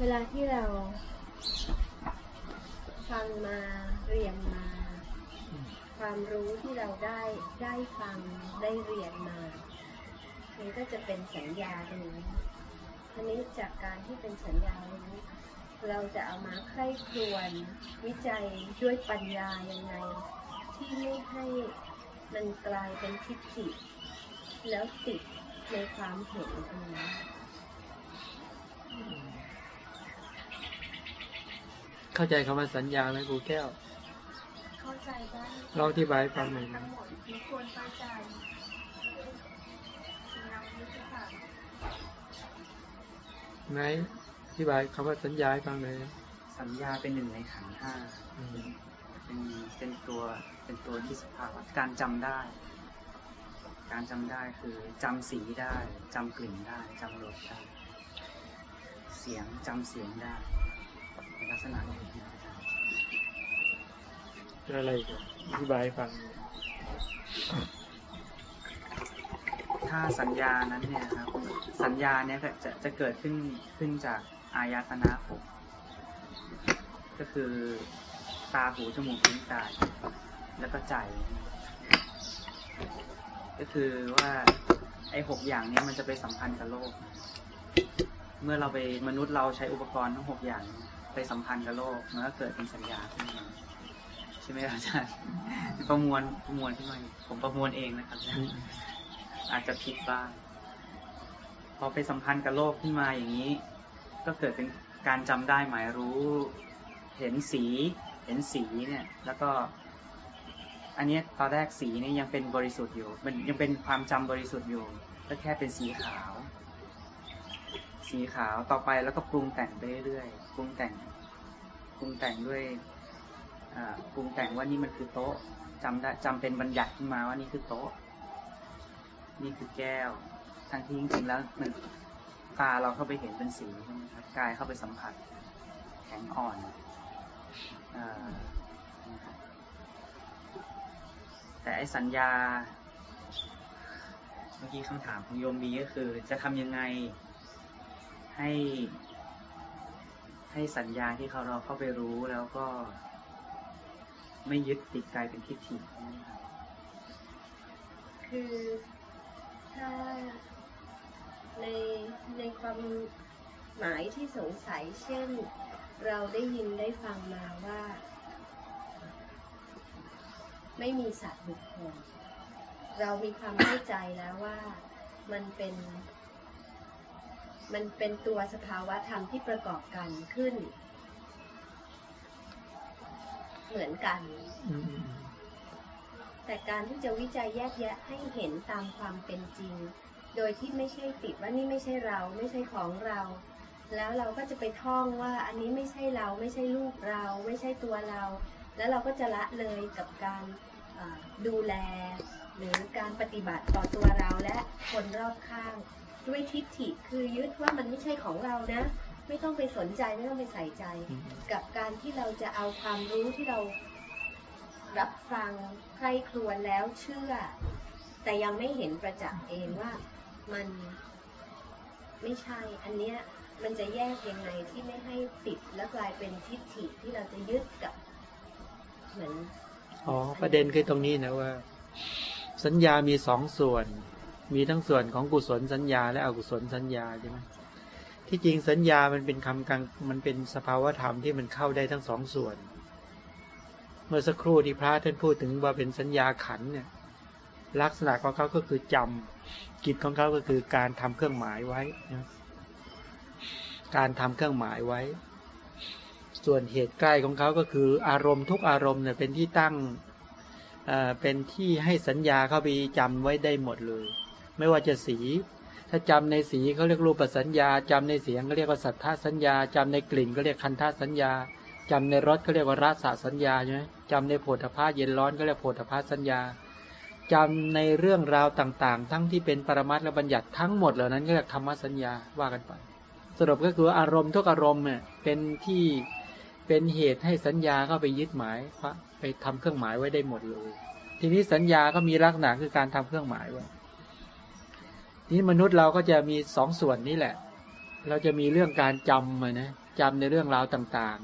เวลาที่เราฟังมาเรียนมา ความรู้ที่เราได้ได้ฟังได้เรียนมามันก็จะเป็นสัญญาตรู้ทีนี้จากการที่เป็นสัญญาตรู้เราจะเอามาใคร่ครวญวิจัยด้วยปัญญายังไง ที่ไม่ให้มันกลายเป็นทิฏฐิแล้วติดในความเห็นอันนี้ เข้าใจคำว่าสัญญาไหมครูแก้ว เข้าใจได้ลองอธิบายให้ฟังหน่อยนะทั้งหมดทุกคนเข้าใจยังไม่ใช่ค่ะไหนอธิบายคำว่าสัญญาให้ฟังเลยสัญญาเป็นหนึ่งในขันธ์ห้าอืมเป็นเป็นตัวเป็นตัวที่สภาวะการจำได้ การจำได้คือจำสีได้จำกลิ่นได้จำรสได้ เสียงจำเสียงได้เป็น ลักษณะนี้อะไรอีกอะอธิบายฟัง ถ้าสัญญานั้นเนี่ยครับสัญญาเนี่ยจะจะจะเกิดขึ้นขึ้นจากอายตนะหกก็คือตาหูจมูกลิ้นกายแล้วก็ใจ ก็คือว่าไอ้หกอย่างนี้มันจะไปสัมพันธ์กับโลก เมื่อเราไปมนุษย์เราใช้อุปกรณ์ทั้งหกอย่าง ไปสัมพันธ์กับโลกมันก็เกิดเป็นสัญญาขึ้นมาใช่ไหมอาจารย์ประมวลประมวลขึ้นมาผมประมวลเองนะครับ อาจจะผิดบ้างพอไปสัมพันธ์กับโลกขึ้นมาอย่างนี้ ก็เกิดเป็นการจำได้หมายรู้ เห็นสี เห็นสีเนี่ย แล้วก็อันนี้ตอนแรกสีเนี่ยยังเป็นบริสุทธิ์อยู่ มันยังเป็นความจำบริสุทธิ์อยู่ก็แค่เป็นสีขาว สีขาวต่อไปแล้วก็ปรุงแต่งไปเรื่อยๆ ปรุงแต่งปรุงแต่งด้วยปรุงแต่งว่านี่มันคือโต๊ะจำได้จำเป็นบัญญัติขึ้นมาว่านี่คือโต๊ะ นี่คือแก้ว ทั้งที่จริงๆแล้วมันตาเราเข้าไปเห็นเป็นสีใช่ไหมครับกายเข้าไปสัมผัส แข็งอ่อนอแต่ไอสัญญา เมื่อกี้คำถามของโยมบีก็คือ จะทำยังไงให้ ให้สัญญาที่เขาเราเข้าไปรู้แล้วก็ ไม่ยึดติดกลายเป็นทิฏฐินคือถ้าในในความหมายที่สงสัยเช่น เราได้ยินได้ฟังมาว่า ไม่มีสัตว์บุคคล เรามีความเข้าใจแล้วว่ามันเป็น มันเป็นตัวสภาวะธรรมที่ประกอบกันขึ้น เหมือนกัน แต่การที่จะวิจัยแยกแยะให้เห็นตามความเป็นจริง โดยที่ไม่ใช่ติดว่านี่ไม่ใช่เราไม่ใช่ของเรา แล้วเราก็จะไปท่องว่าอันนี้ไม่ใช่เราไม่ใช่ลูกเรา ไม่ใช่ตัวเรา แล้วเราก็จะละเลยกับการดูแล หรือการปฏิบัติต่อตัวเราและคนรอบข้าง ด้วยทิฏฐิคือยึดว่ามันไม่ใช่ของเรานะ ไม่ต้องไปสนใจไม่ต้องไปใส่ใจอืมกับการที่เราจะเอาความรู้ที่เรารับฟังใคร่ครวญแล้วเชื่อ แต่ยังไม่เห็นประจักษ์เองว่ามันไม่ใช่ อันเนี้ยมันจะแยกยังไงที่ไม่ให้ติดและกลายเป็นทิฏฐิที่เราจะยึดกับเหมือนอ๋อประเด็นคือตรงนี้นะว่า สัญญามีสองส่วน มีทั้งส่วนของกุศลสัญญา และอกุศลสัญญาใช่ไหมที่จริงสัญญามันเป็นคำกลางมันเป็นสภาวธรรมที่มันเข้าได้ทั้งสองส่วน เมื่อสักครู่ที่พระท่านพูดถึงว่าเป็นสัญญาขันเนี่ย ลักษณะของเขาก็คือจำกิจของเขาก็คือการทำเครื่องหมายไว้นะการทำเครื่องหมายไว้ ส่วนเหตุใกล้ของเขาก็คืออารมณ์ทุกอารมณ์เนี่ยเป็นที่ตั้งเอ่อเป็นที่ให้สัญญาเข้าไปจำไว้ได้หมดเลย ไม่ว่าจะสี ถ้าจำในสีเขาเรียกรูปสัญญาจำในเสียงก็เรียกว่าสัทธาสัญญาจำในกลิ่นก็เรียกคันธาสัญญาจำในรสก็เรียกว่ารสสัญญาใช่ไหมจำในโผฏฐาเย็นร้อนก็เรียกโผฏฐาสัญญาจำในเรื่องราวต่างๆ ทั้งที่เป็นปรมัตและบัญญัติทั้งหมดเหล่านั้นก็เรียกธรรมสัญญาว่ากันไป สรุปก็คืออารมณ์ทุกอารมณ์เนี่ยเป็นที่เป็นเหตุให้สัญญาเข้าไปยึดหมายไปทำเครื่องหมายไว้ได้หมดเลย ทีนี้สัญญาก็มีลักษณะคือการทำเครื่องหมายไว้ นี้มนุษย์เราก็จะมีสองส่วนนี้แหละ เราจะมีเรื่องการจำอะนะจำในเรื่องราวต่าง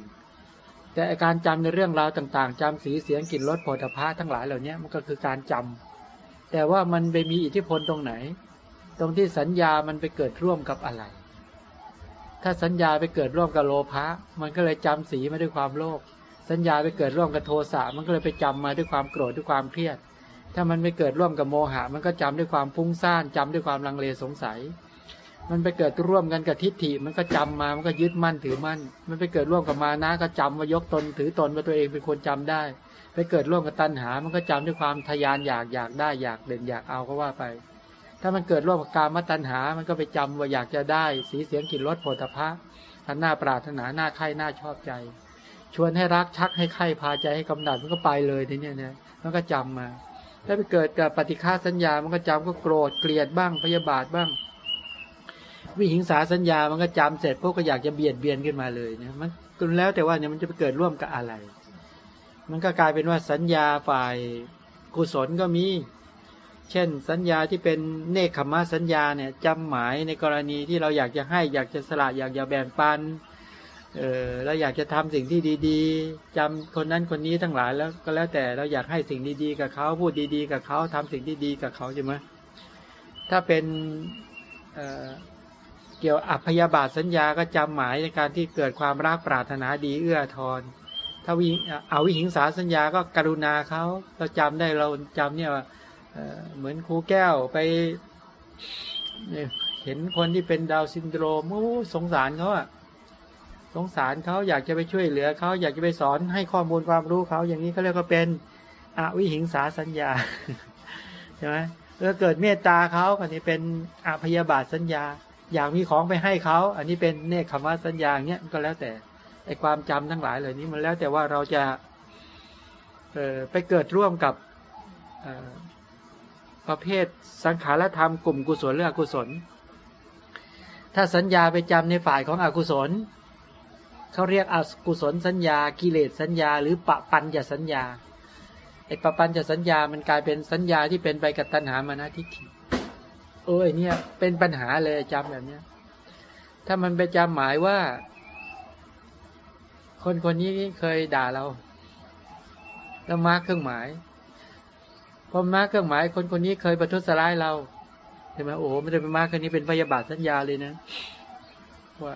ๆ แต่การจำในเรื่องราวต่างๆจำสีเสียงกลิ่นรสผลิภัณฑ์ทั้งหลายเหล่านี้มันก็คือการจำแต่ว่ามันไปมีอิทธิพลตรงไหน ตรงที่สัญญามันไปเกิดร่วมกับอะไร ถ้าสัญญาไปเกิดร่วมกับโลภะมันก็เลยจำสีมาด้วยความโลภสัญญาไปเกิดร่วมกับโทสะมันก็เลยไปจำมาด้วยความโกรธด้วยความเครียด ถ้ามันไปเกิดร่วมกับโมหะ มันก็จำด้วยความฟุ้งซ่านจำด้วยความลังเลสงสัย มันไปเกิดร่วมกันกับทิฏฐิ มันก็จำมา มันก็ยึดมั่นถือมั่น มันไปเกิดร่วมกับมานะก็จำว่ายกตนถือตนว่าตัวเองเป็นคนจำได้ ไปเกิดร่วมกับตัณหา มันก็จำด้วยความทยานอยากอยากได้อยากเด่นอยากเอาก็ว่าไป ถ้ามันเกิดร่วมกับกามตัณหา มันก็ไปจำว่าอยากจะได้ สีเสียงกลิ่นรสโผฏฐะอันน่าปรารถนาหน่าใคร่น่าชอบใจ ชวนให้รักชักให้ใคร่พาใจให้กำหนัดมันก็ไปเลยทีเนี้ยนี่ยมันก็จำมา ถ้าไปเกิดกับปฏิฆาสัญญา มันก็จำก็โกรธเกลียดบ้างพยาบาทบ้าง วิหิงสาสัญญามันก็จำเสร็จพวกก็อยากจะเบียดเบียนขึ้นมาเลยนี่ยมันก็แล้วแต่ว่าเนี่ยมันจะไปเกิดร่วมกับอะไร มันก็กลายเป็นว่าสัญญาฝ่ายกุศลก็มี เช่นสัญญาที่เป็นเนคขมะสัญญาเนี่ยจำหมายในกรณีที่เราอยากจะให้อยากจะสละอยากจะแบ่งปัน เออเราอยากจะทำสิ่งที่ดีๆจำคนนั้นคนนี้ทั้งหลายแล้วก็แล้วแต่เราอยากให้สิ่งดีๆ กับเขาพูดดีๆ กับเขาทำสิ่งที่ดีกับเขาใช่ไหมถ้าเป็นเเกี่ยวอัพยาบาทสัญญาก็จำหมายในการที่เกิดความรักปรารถนาดีเอื้อทอนถ้าวิเอาอวิหิงสาสัญญาก็กรุณาเขาเราจำได้เราจำเนี่ยเหมือนครูแก้วไปเห็นคนที่เป็น Down syndrome โอ้สงสารเขาอะ สงสารเขาอยากจะไปช่วยเหลือเขาอยากจะไปสอนให้ข้อมูลความรู้เขาอย่างนี้เขาเรียกว่าเป็นอวิหิงสาสัญญาใช่ไหมแล้วเกิดเมตตาเขาอันนี้เป็นอพยาบาทสัญญา อยากมีของไปให้เขาอันนี้เป็นเนกขัมมสัญญาเนี้ยก็แล้วแต่ไอความจำทั้งหลายเหล่านี้มันแล้วแต่ว่าเราจะเออไปเกิดร่วมกับประเภทสังขารธรรมกลุ่มกุศลหรืออกุศล ถ้าสัญญาไปจำในฝ่ายของอกุศล เขาเรียกอกุศลสัญญา กิเลสสัญญา หรือปะปัญญสัญญาไอ้ปะปัญญสัญญามันกลายเป็นสัญญาที่เป็นไปกับตัณหามานะทิฏฐิเออเนี่ยเป็นปัญหาเลยจำแบบเนี้ย ถ้ามันไปจำหมายว่า คนคนนี้เคยด่าเรา แล้ว mark เครื่องหมายพอ mark เครื่องหมาย คนคนนี้เคยประทุษร้ายเราใช่ไหมโอ้ไม่ได้เป็น mark คนนี้เป็นพยาบาทสัญญาเลยนะว่า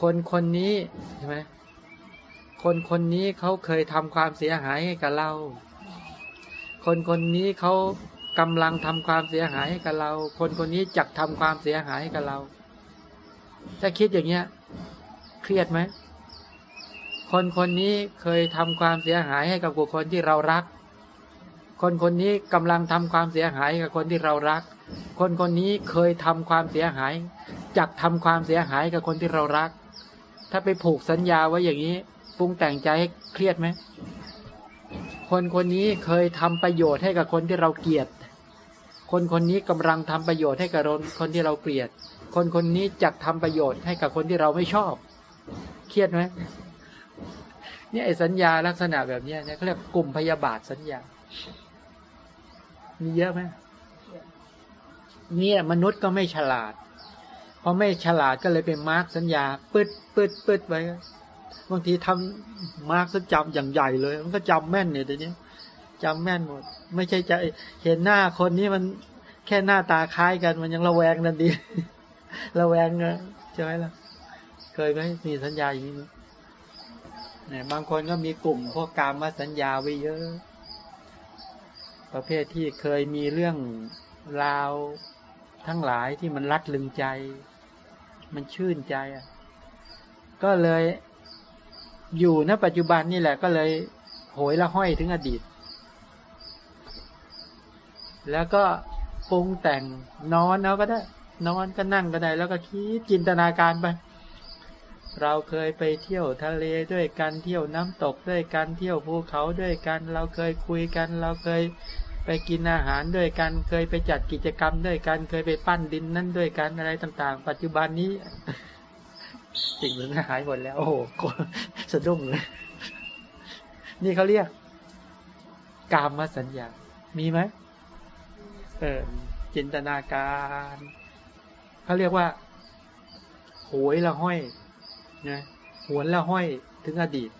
คนคนนี้ใช่ไหมคนคนนี้เขาเคยทำความเสียหายให้กับเรา คนคนนี้เขากำลังทำความเสียหายให้กับเรา คนคนนี้จักทำความเสียหายให้กับเรา ถ้าคิดอย่างเงี้ย เครียดไหม คนคนนี้เคยทำความเสียหายให้กับบุคคลที่เรารัก คนคนนี้กำลังทำความเสียหายกับคนที่เรารัก คนคนนี้เคยทำความเสียหายจักทำความเสียหายกับคนที่เรารัก ถ้าไปผูกสัญญาไว้อย่างนี้ปรุงแต่งใจให้เครียดไหมคนคนนี้เคยทำประโยชน์ให้กับคนที่เราเกลียด คนคนนี้กำลังทำประโยชน์ให้กับคนที่เราเกลียด คนคนนี้จะทำประโยชน์ให้กับคนที่เราไม่ชอบ เครียดไหมเนี่ยไอ้สัญญาลักษณะแบบนี้เนี่ยเขาเรียกกลุ่มพยาบาทสัญญา มีเยอะไหมเนี่ยมนุษย์ก็ไม่ฉลาด พอไม่ฉลาดก็เลยไปมาร์กสัญญาปืดปืดปืดไว้บางทีทำมาร์กจำอย่างใหญ่เลย มันก็จำแม่นเนี่ยเดี๋ยวนี้จำแม่นหมด ไม่ใช่จะเห็นหน้าคนนี้มันแค่หน้าตาคล้ายกันมันยังระแวงนั่นดีระแวงนะใช่ไหมล่ะ เคยไหมมีสัญญาอย่างนี้เนี่ยบางคนก็มีกลุ่มพวกกามมสัญญาไว้เยอะ ประเภทที่เคยมีเรื่องราวทั้งหลายที่มันรัดลึงใจ มันชื่นใจอะ ก็เลยอยู่ณปัจจุบันนี่แหละ ก็เลยโหยละห้อยถึงอดีต แล้วก็ปรุงแต่งนอนเอาก็ได้ นอนก็นั่งก็ได้ แล้วก็คิดจินตนาการไป เราเคยไปเที่ยวทะเลด้วยกันเที่ยวน้ำตกด้วยกันเที่ยวภูเขาด้วยกัน เราเคยคุยกัน เราเคย กินอาหารด้วยกัน เคยไปจัดกิจกรรมด้วยกัน เคยไปปั้นดินนั่นด้วยกันอะไรต่าง ๆ ปัจจุบันนี้สิ่งเหล่านั้นหายหมดแล้ว โอ้โหสะดุ้งเลยนี่เขาเรียก กามมาสัญญา มีไหมเออจินตนาการเขาเรียกว่าโหยละห้อยนะหวนล้วห้อยถึงอดีต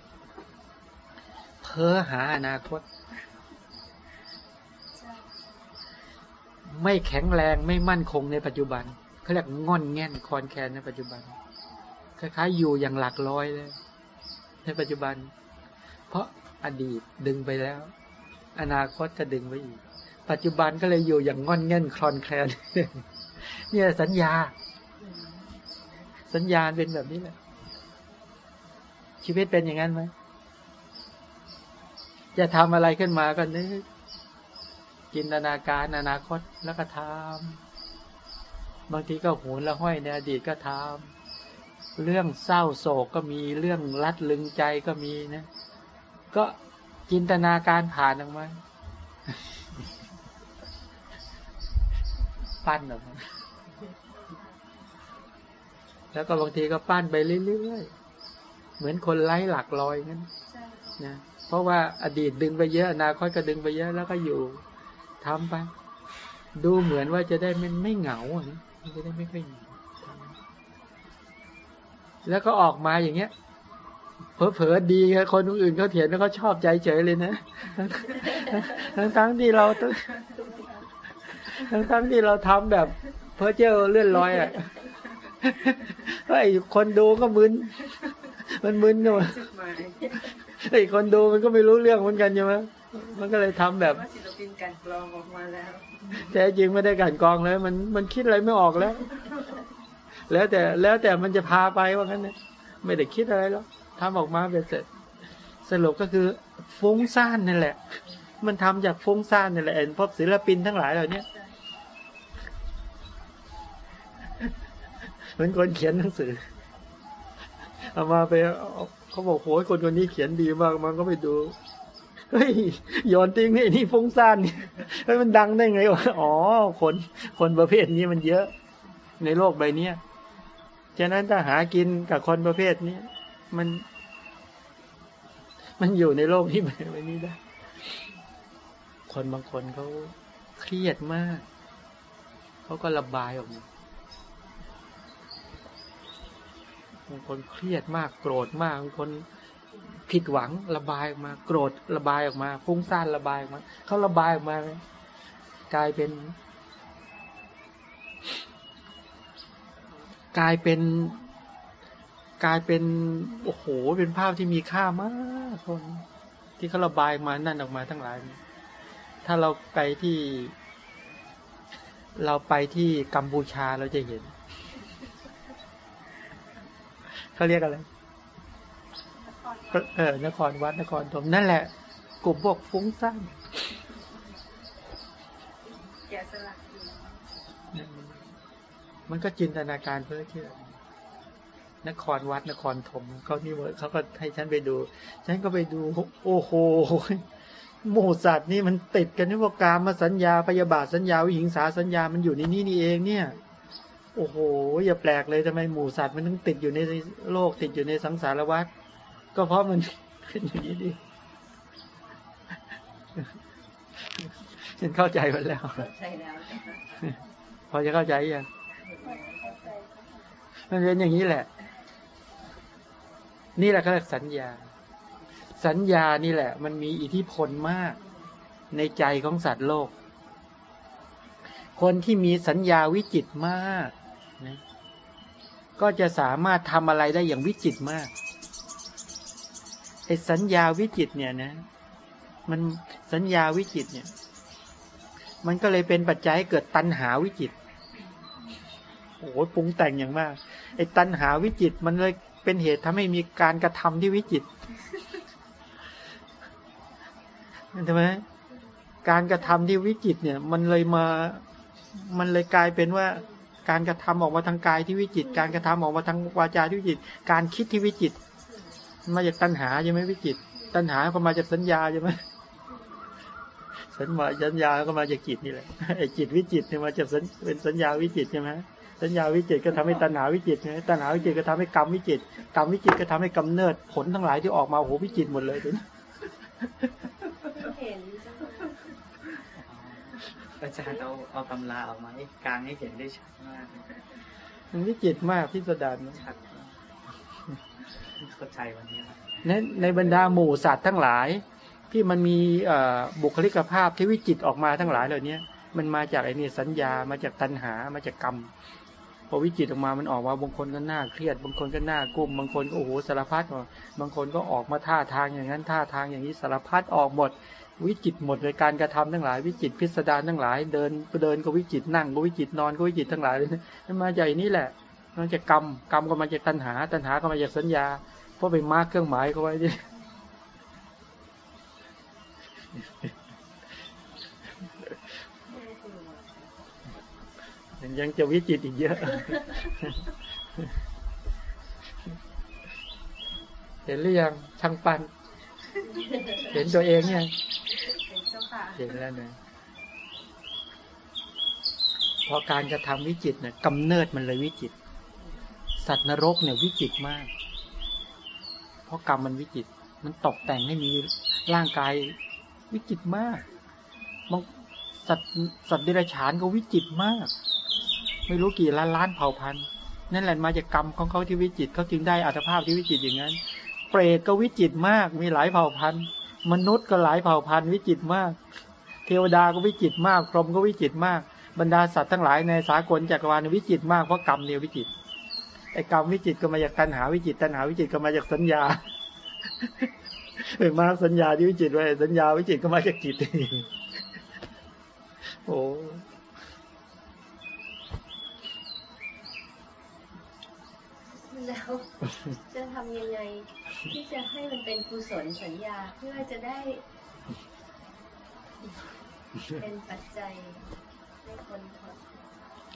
เพ้อหาอนาคต ใช่ ไม่แข็งแรงไม่มั่นคงในปัจจุบันเขาเรียกง่อนแง่นคลอนแคลนในปัจจุบันคล้ายๆอยู่อย่างหลักร้อยเลย ในปัจจุบัน เพราะอดีตดึงไปแล้ว อนาคตก็ดึงไว้อีก ปัจจุบันก็เลยอยู่อย่างง่อนแง่นคลอนแคลนเนี่ยสัญญา สัญญาเป็นแบบนี้แหละชีวิตเป็นอย่างนั้นไหมจะทำอะไรขึ้นมาก็นึก จินตนาการอนาคตแล้วก็ทำบางทีก็โหนละห้อยในอดีตก็ทำเรื่องเศร้าโศกก็มีเรื่องรัดลึงใจก็มีนะ ก็จินตนาการผ่านออกมาปั้นออกมาแล้วก็บางทีก็ปั้นไปเรื่อยๆ เหมือนคนไร้หลักลอยงั้นนะ เพราะว่าอดีตดึงไปเยอะอนาคตก็ดึงไปเยอะแล้วก็อยู่ ทำไป ดูเหมือนว่าจะได้ไม่ไม่เหงาอะนะมันจะได้ไม่ค่อยเหงาแล้วก็ออกมาอย่างเงี้ยเผลอๆดีครับคนอื่นเขาเถียนแล้วเขาชอบใจเฉยเลยนะทั้งทั้งๆที่เราทั้งทั้งๆที่เราทำแบบเพ้อเจ้อเลื่อนลอยอะไอ้คนดูก็มึน มันมึนกันไอ้คนดูมันก็ไม่รู้เรื่องเหมือนกันใช่ไหม มันก็เลยทำแบบว่าศิลปินกลันกรองออกมาแล้วแต่จริงไม่ได้กลันกรองเลยมันมันคิดอะไรไม่ออกแล้ว แล้วแต่แล้วแต่มันจะพาไปว่างั้นเนี่ยไม่ได้คิดอะไรแล้วทำออกมาเป็นเสร็จ สรุปก็คือฟุ้งซ่านนั่นแหละ มันทำจากฟุ้งซ่านนั่นแหละเอ็นพบศิลปินทั้งหลายเหล่านี้เหมือนคนเขียนหนังสือเอามาไปเอาเขาบอกโหยคนคนนี้เขียนดีมากมันก็ไปดู เฮ้ยโยนทิ้งนี่นี่ฟุ้งซ่านนี่เฮ้ยมันดังได้ไงวะอ๋อคนคนประเภทนี้มันเยอะ ในโลกใบเนี้ยฉะนั้นถ้าหากินกับคนประเภทนี้มัน มันอยู่ในโลกที่แบบนี้ได้ คนบางคนเขาเครียดมาก เขาก็ระบายออกมาบางคนเครียดมากโกรธมากบางคน ผิดหวังระบายออกมา โกรธระบายออกมาฟุ้งซ่านระบายออกมาเขาระบายออกมากลายเป็น กลายเป็น กลายเป็นโอ้โหเป็นภาพที่มีค่ามากคนที่เขาระบายมานั่นออกมาทั้งหลาย ถ้าเราไปที่ เราไปที่กัมพูชาเราจะเห็นเขาเรียกอะไร เออนครวัดนครธมนั่นแหละ กลุ่มพวกฟุ้งซ่านมันก็จินตนาการเพื่อเชื่อนครวัดนครธมเขานี่เขาก็ให้ฉันไปดู ฉันก็ไปดู โอ้โหหมูสัตว์นี่มันติดกันนี่ว่ากามาสัญญาพยาบาทสัญญาวิหิงสาสัญญามันอยู่ในนี้นี่เองเนี่ย โอ้โห อย่าแปลกเลยทำไมหมูสัตว์มันต้องติดอยู่ในโลกติดอยู่ในสังสารวัฏ ก็เพราะมันเป็นอย่างนี้ดิฉันเข้าใจมันแล้วใช่แล้วพอจะเข้าใจยังมันเป็นอย่างนี้แหละ นี่แหละเขาเรียกสัญญา สัญญานี่แหละ มันมีอิทธิพลมาก ในใจของสัตว์โลก คนที่มีสัญญาวิจิตรมากนะก็จะสามารถทำอะไรได้อย่างวิจิตรมาก ไอ้สัญญาวิจิตเนี่ยนะ มันสัญญาวิจิตเนี่ย มันก็เลยเป็นปัจจัยให้เกิดตัณหาวิจิตโอ้โหปรุงแต่งอย่างมากไอ้ตัณหาวิจิตมันเลยเป็นเหตุทำให้มีการกระทำที่วิจิตรใช่ไหมการกระทำที่วิจิตเนี่ย มันเลยมา มันเลยกลายเป็นว่า การกระทำออกมาทางกายที่วิจิต การกระทำออกมาทางวาจาที่วิจิต การคิดที่วิจิต มันมาจากตัณหาใช่ไหมวิจิตรตัณหาก็มาจากสัญญาใช่ไหมสัญญาสัญญาก็มาจากจิตนี่แหละไอ้จิตวิจิตเนี่ยมาจากสัญเป็นสัญญาวิจิตใช่ไหมสัญญาวิจิตก็ทำให้ตัณหาวิจิตใช่ไหมตัณหาวิจิตก็ทำให้กรรมวิจิตกรรมวิจิตก็ทำให้กำเนิดผลทั้งหลายที่ออกมาโอ้โหวิจิตหมดเลยทีนี้เห็นใช่ไหมอาจารย์เอาเอาตำราออกมาให้กลางให้เห็นได้ชัดมากมันวิจิตมากพิสดารนะชัดมาก เข้าใจวันนี้ครับในในบรรดาหมู่สัตว์ทั้งหลาย ที่มันมีบุคลิกภาพที่วิจิตออกมาทั้งหลายเหล่านี้มันมาจากไอ้นี่สัญญามาจากตัณหามาจากกรรมพอวิจิตออกมามันออกมาบางคนก็น่าเครียด บางคนก็น่ากลุ้มบางคนก็โอ้โหสารพัดบางคนก็ออกมาท่าทางอย่างนั้นท่าทางอย่างนี้สารพัดออกหมด วิจิตหมดเลยการกระทำทั้งหลาย วิจิตพิสดารทั้งหลาย เดินเดินก็วิจิตนั่งก็วิจิตนอนก็วิจิตทั้งหลายเลยมันมาจากไอ้นี่แหละ มันจากกรรมกรรมก็มาจากตัณหา ตัณหาก็มาจากสัญญา เพราะไปมาร์กเครื่องหมายเขาไว้ดิยังจะวิจิตรอีกเยอะเห็นหรือยังช่างปัน เห็นตัวเองยังเป็นเจ้าค่ะเห็นแล้วนะเพราะการกระทำวิจิตรเนี่ยกำเนิดมันเลยวิจิตร สัตว์นรกเนี่ยวิจิตมาก เพราะกรรมมันวิจิต มันตกแต่งให้มีร่างกายวิจิตมากบางสัตว์สัตว์เดรัจฉานก็วิจิตมาก ไม่รู้กี่ล้านล้านเผ่าพันธุ์นั่นแหละมาจากกรรมของเขาที่วิจิตเขาจึงได้อัตภาพที่วิจิตอย่างนั้น เปรตก็วิจิตมาก มีหลายเผ่าพันธุ์ มนุษย์ก็หลายเผ่าพันธุ์วิจิตมาก เทวดาก็วิจิตมาก พรหมก็วิจิตมาก บรรดาสัตว์ทั้งหลายในสากลจักรวาลวิจิตมากเพราะกรรมเนี่ยวิจิต ไอ้กรรมวิจิตรก็มาจากตัณหาวิจิตรตัณหาวิจิตรก็มาจากสัญญาเป็นมากสัญญาที่วิจิตรไว้สัญญาวิจิตรก็มาจากจิตโอ้แล้วจะทำยังไง ที่จะให้มันเป็นกุศลสัญญาเพื่อจะได้ เป็นปัจจัยให้คนทน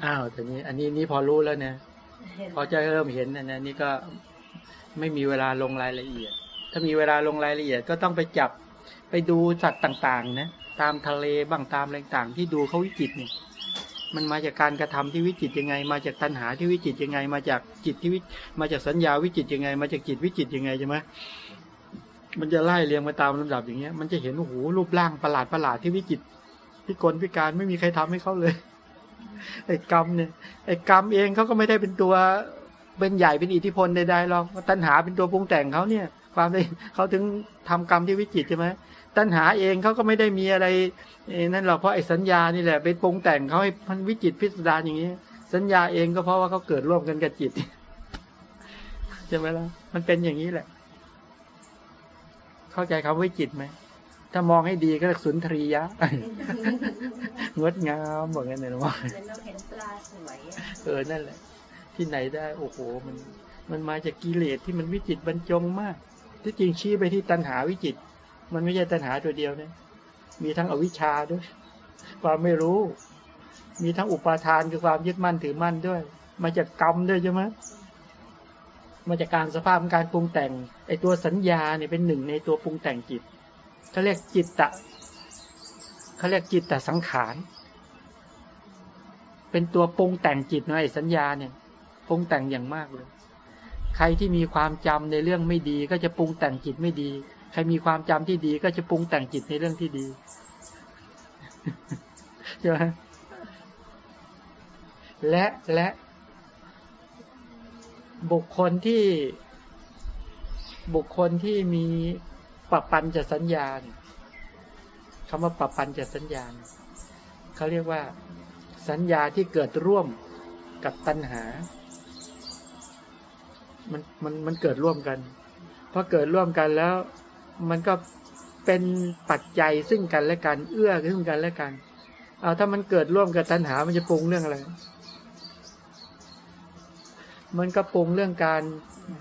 อ้าวแต่นี้ อันนี้นี่พอรู้แล้วเนี่ย เห็นพอจะเริ่มเห็นนะนะนี่ก็ไม่มีเวลาลงรายละเอียด ถ้ามีเวลาลงรายละเอียดก็ต้องไปจับไปดูสัตว์ต่าง ๆ นะตามทะเลบ้างตามอะไรต่างที่ดูเขาวิจิตเนี่ย มันมาจากการกระทำที่วิจิตยังไง มาจากตัณหาที่วิจิตยังไง มาจากจิตที่วิมาจากสัญญาวิจิตยังไง มาจากจิตวิจิตยังไงใช่ไหมมันจะไล่เรียงมาตามลำดับอย่างเงี้ย มันจะเห็นโอ้โหรูปร่างประหลาดประหลาดที่วิจิตพิกลพิการไม่มีใครทำให้เขาเลย ไอ้กรรมเนี่ยไอ้กรรมเองเขาก็ไม่ได้เป็นตัวเป็นใหญ่เป็นอิทธิพลใดๆหรอกตัณหาเป็นตัวปรุงแต่งเขาเนี่ย ความได้เขาถึงทำกรรมที่วิจิตใช่ไหมตัณหาเองเขาก็ไม่ได้มีอะไรนั่นหรอกเพราะไอ้สัญญานี่แหละเป็นปรุงแต่งเขาให้มันวิจิตพิสดารอย่างนี้ สัญญาเองก็เพราะว่าเขาเกิดร่วมกันกับจิตใช่ไหมล่ะมันเป็นอย่างนี้แหละ เข้าใจคำวิจิตไหม ถ้ามองให้ดีก็เรียกสุนทรียะงดงามบอกงั้นเลยนะว่าเหมือนเราเห็นปลาสวยอะเออนั่นแหละ ที่ไหนได้ โอ้โห มัน มันมาจากกิเลสที่มันวิจิตรบรรจงมาก ที่จริงชี้ไปที่ตัณหาวิจิตรมันไม่ใช่ตัณหาตัวเดียวนะมีทั้งอวิชชาด้วย ความไม่รู้ มีทั้งอุปาทานคือความยึดมั่นถือมั่นด้วย มาจากกรรมด้วยใช่ไหมมาจากการสภาพของการปรุงแต่งไอตัวสัญญาเนี่ยเป็นหนึ่งในตัวปรุงแต่งจิต เขาเรียกจิตตะเขาเรียกจิตตะสังขาร เป็นตัวปรุงแต่งจิตนะไอ้สัญญาเนี่ยปรุงแต่งอย่างมากเลย ใครที่มีความจำในเรื่องไม่ดี ก็จะปรุงแต่งจิตไม่ดี ใครมีความจำที่ดี ก็จะปรุงแต่งจิตในเรื่องที่ดีใช่ไหมและและบุคคลที่บุคคลที่มี ปปัญจะสัญญาเนี่ยคำว่าปปัญจะสัญญาเนี่ยเขาเรียกว่า สัญญาที่เกิดร่วมกับตัณหา มันมันมันเกิดร่วมกันพอเกิดร่วมกันแล้ว มันก็เป็นปัจจัยซึ่งกันและกันเอื้อซึ่งกันและกัน เอาถ้ามันเกิดร่วมกับตัณหา มันจะปรุงเรื่องอะไร มันก็ปรุงเรื่องการ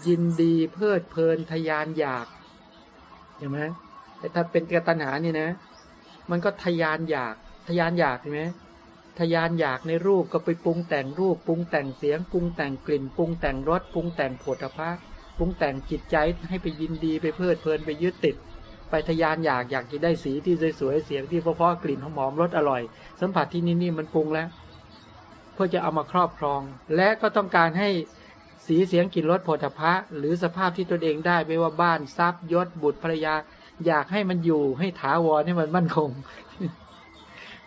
ยินดีเพลิดเพลินทยานอยาก เห็นไหมแต่ถ้าเป็นกตัณหานี่นะ มันก็ทยานอยากทยานอยากเห็นไหมทยานอยากในรูปก็ไปปรุงแต่งรูปปรุงแต่งเสียงปรุงแต่งกลิ่นปรุงแต่งรสปรุงแต่งโผฏฐัพพะปรุงแต่งจิตใจให้ไปยินดีไปเพลิดเพลินไปยึดติด ไปทยานอยากอยากจะได้สีที่สวยๆเสียงที่เพราะๆกลิ่นหอมๆรสอร่อย สัมผัสที่นี่นี่มันปรุงแล้ว เพื่อจะเอามาครอบครอง และก็ต้องการให้ สีเสียงกลิ่นรสโผฏฐัพพะหรือสภาพที่ตนเองได้ไม่ว่าบ้านทรัพย์ยศบุตรภรรยา อยากให้มันอยู่ให้ถาวรให้มันมั่นคง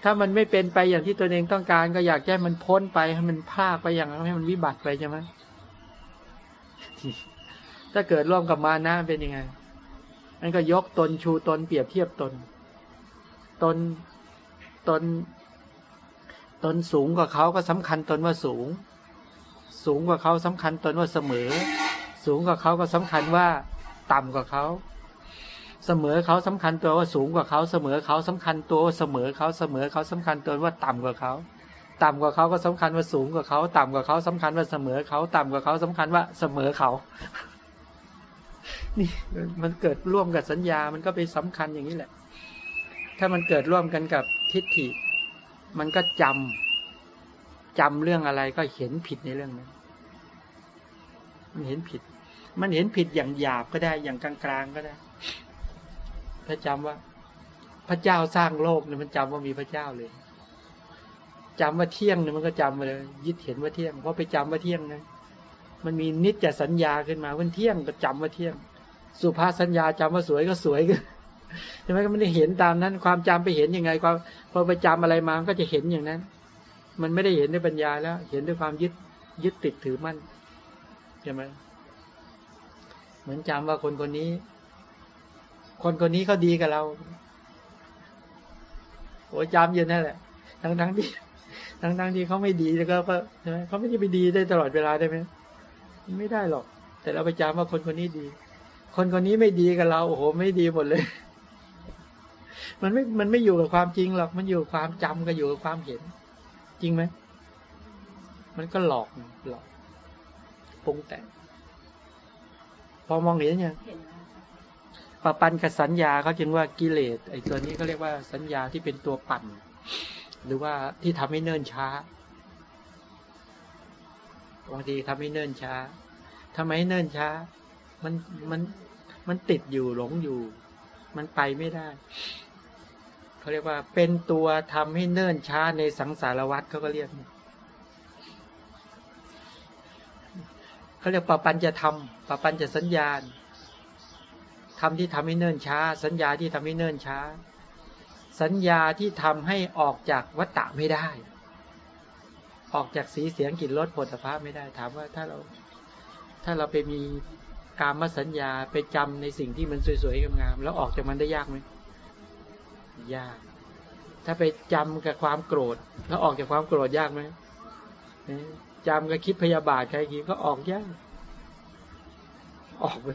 ถ้ามันไม่เป็นไปอย่างที่ตนเองต้องการ ก็อยากให้มันพ้นไปให้มันพลากไปอย่างนั้นให้มันวิบัติไปใช่ไหมถ้าเกิดร่วมกับมานะเป็นยังไงมันก็ยกตนชูตนเปรียบเทียบตน ตนตน ตนสูงกว่าเขาก็สำคัญตนว่าสูง สูงกว่าเขาสำคัญตนว่าเสมอ สูงกว่าเขาก็สำคัญว่าต่ำกว่าเขาเสมอเขาสำคัญตัวว่าสูงกว่าเขาเสมอเขาสำคัญตัวว่าเสมอเขาเสมอเขาสำคัญตัวว่าต่ำกว่าเขาต่ำกว่าเขาก็สำคัญว่าสูงกว่าเขาต่ำกว่าเขาสำคัญว่าเสมอเขาต่ำกว่าเขาสำคัญว่าเสมอเขา นี่มันเกิดร่วมกับสัญญา มันก็ไปสำคัญอย่างนี้แหละ ถ้ามันเกิดร่วมกันกับทิฏฐิ มันก็จำจำเรื่องอะไรก็เห็นผิดในเรื่องนั้น มันเห็นผิด มันเห็นผิดอย่างหยาบก็ได้อย่างกลางๆก็ได้ ถ้าจำว่า พระเจ้าสร้างโลกเนี่ยมันจำว่ามีพระเจ้าเลยจำว่าเที่ยงเนี่ยมันก็จำมาเลย ยึดเห็นว่าเที่ยง เพราะไปจำว่าเที่ยงนะมันมีนิจจสัญญาขึ้นมาวันเที่ยงก็จำว่าเที่ยง สุภาษสัญญาจำว่าสวยก็สวยก็ใช่ไหมก็ไม่ได้เห็นตามนั้น ความจำไปเห็นยังไงความพอไปจำอะไรมาก็จะเห็นอย่างนั้น มันไม่ได้เห็นด้วยปัญญาแล้ว เห็นด้วยความยึดยึดติดถือมั่น ใช่ไหมเหมือนจำว่าคนคนนี้ คนคนนี้เขาดีกับเราโอ้จำอยู่นั่นแหละ ทั้งทั้งที่ ทั้งทั้งที่เขาไม่ดีแล้วก็ใช่ไหมเขาไม่ได้ไปดีได้ตลอดเวลาได้ไหมไม่ได้หรอก แต่เราไปจำว่าคนคนนี้ดี คนคนนี้ไม่ดีกับเรา โอ้โห ไม่ดีหมดเลย มันไม่ มันไม่อยู่กับความจริงหรอก มันอยู่กับความจำกับอยู่กับความเห็น จริงไหมมันก็หลอกหลอก ปรุงแต่งพอมองเห็นยังปปันกับสัญญาเขาจึงว่ากิเลสไอ้ตัวนี้เขาเรียกว่าสัญญาที่เป็นตัวปั่น หรือว่าที่ทำให้เนิ่นช้าบางทีทำให้เนิ่นช้าทำไมให้เนิ่นช้า มันมันมันติดอยู่หลงอยู่ มันไปไม่ได้เขาเรียกว่าเป็นตัวทำให้เนิ่นช้าในสังสารวัฏเขาก็เรียก เขาเรียกปปัญจะทำปปัญจะสัญญาณทำที่ทำให้เนิ่นช้า สัญญาที่ทำให้เนิ่นช้า สัญญาที่ทำให้ออกจากวัฏฏะไม่ได้ ออกจากสีเสียงกลิ่นรสผลสภาพไม่ได้ ถามว่าถ้าเรา ถ้าเราไปมีการมสัญญาไปจำในสิ่งที่มันสวยๆงามๆแล้วออกจากมันได้ยากไหมยาก ถ้าไปจำกับความโกรธ แล้วออกจากความโกรธยากไหม จำกับคิดพยาบาทใครกี่ก็ออกยากออกไป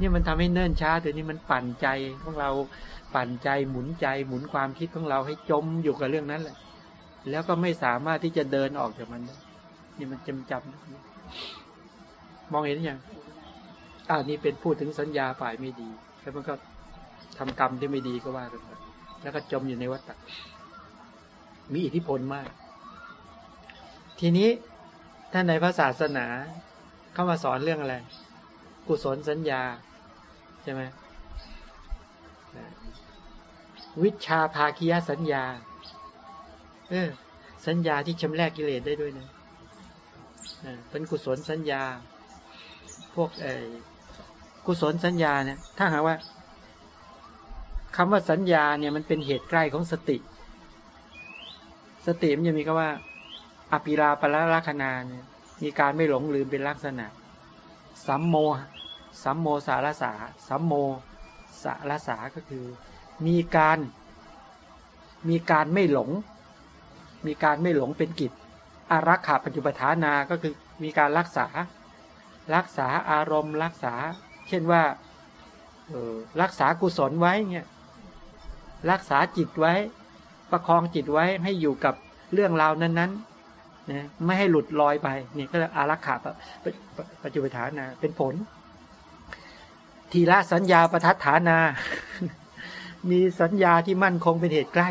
นี่มันทำให้เนิ่นช้าแต่นี่มันปั่นใจของเราปั่นใจหมุนใจหมุนความคิดของเราให้จมอยู่กับเรื่องนั้นแหละ แล้วก็ไม่สามารถที่จะเดินออกจากมันได้นี่มันจำจำมองเห็นยังอ่านี่เป็นพูดถึงสัญญาฝ่ายไม่ดีแล้วมันก็ทำกรรมที่ไม่ดีก็ว่ากันไปแล้วก็จมอยู่ในวัฏฏะมีอิทธิพลมาก ทีนี้ ท่านในพระศาสนาเข้ามาสอนเรื่องอะไร กุศลสัญญา ใช่ไหมวิชาภาคียสัญญา เออ สัญญาที่ชำรกกิเลสได้ด้วยนะเป็นกุศลสัญญา พวกเอกุศลสัญญาเนี่ย ถ้าหากว่าคำว่าสัญญาเนี่ยมันเป็นเหตุใกล้ของสติ สติมันจะมีก็ว่า อภิราปละลัคนาเนี่ยมีการไม่หลงลืมเป็นลักษณะ สัมโม สัมโมสารสา สัมโมสารสาก็คือ มีการ มีการไม่หลง มีการไม่หลงเป็นกิจ อารักขาปัจจุปทานา ก็คือมีการรักษา รักษาอารมณ์ รักษา เช่นว่าออรักษากุศลไว้เนี่ยรักษาจิตไว้ ประคองจิตไว้ให้อยู่กับเรื่องราวนั้นๆ นะไม่ให้หลุดลอยไปนี่ก็อารักขปัจจุปัฏฐานา เป็นผล ทีละสัญญาประทัดฐานา มีสัญญาที่มั่นคงเป็นเหตุใกล้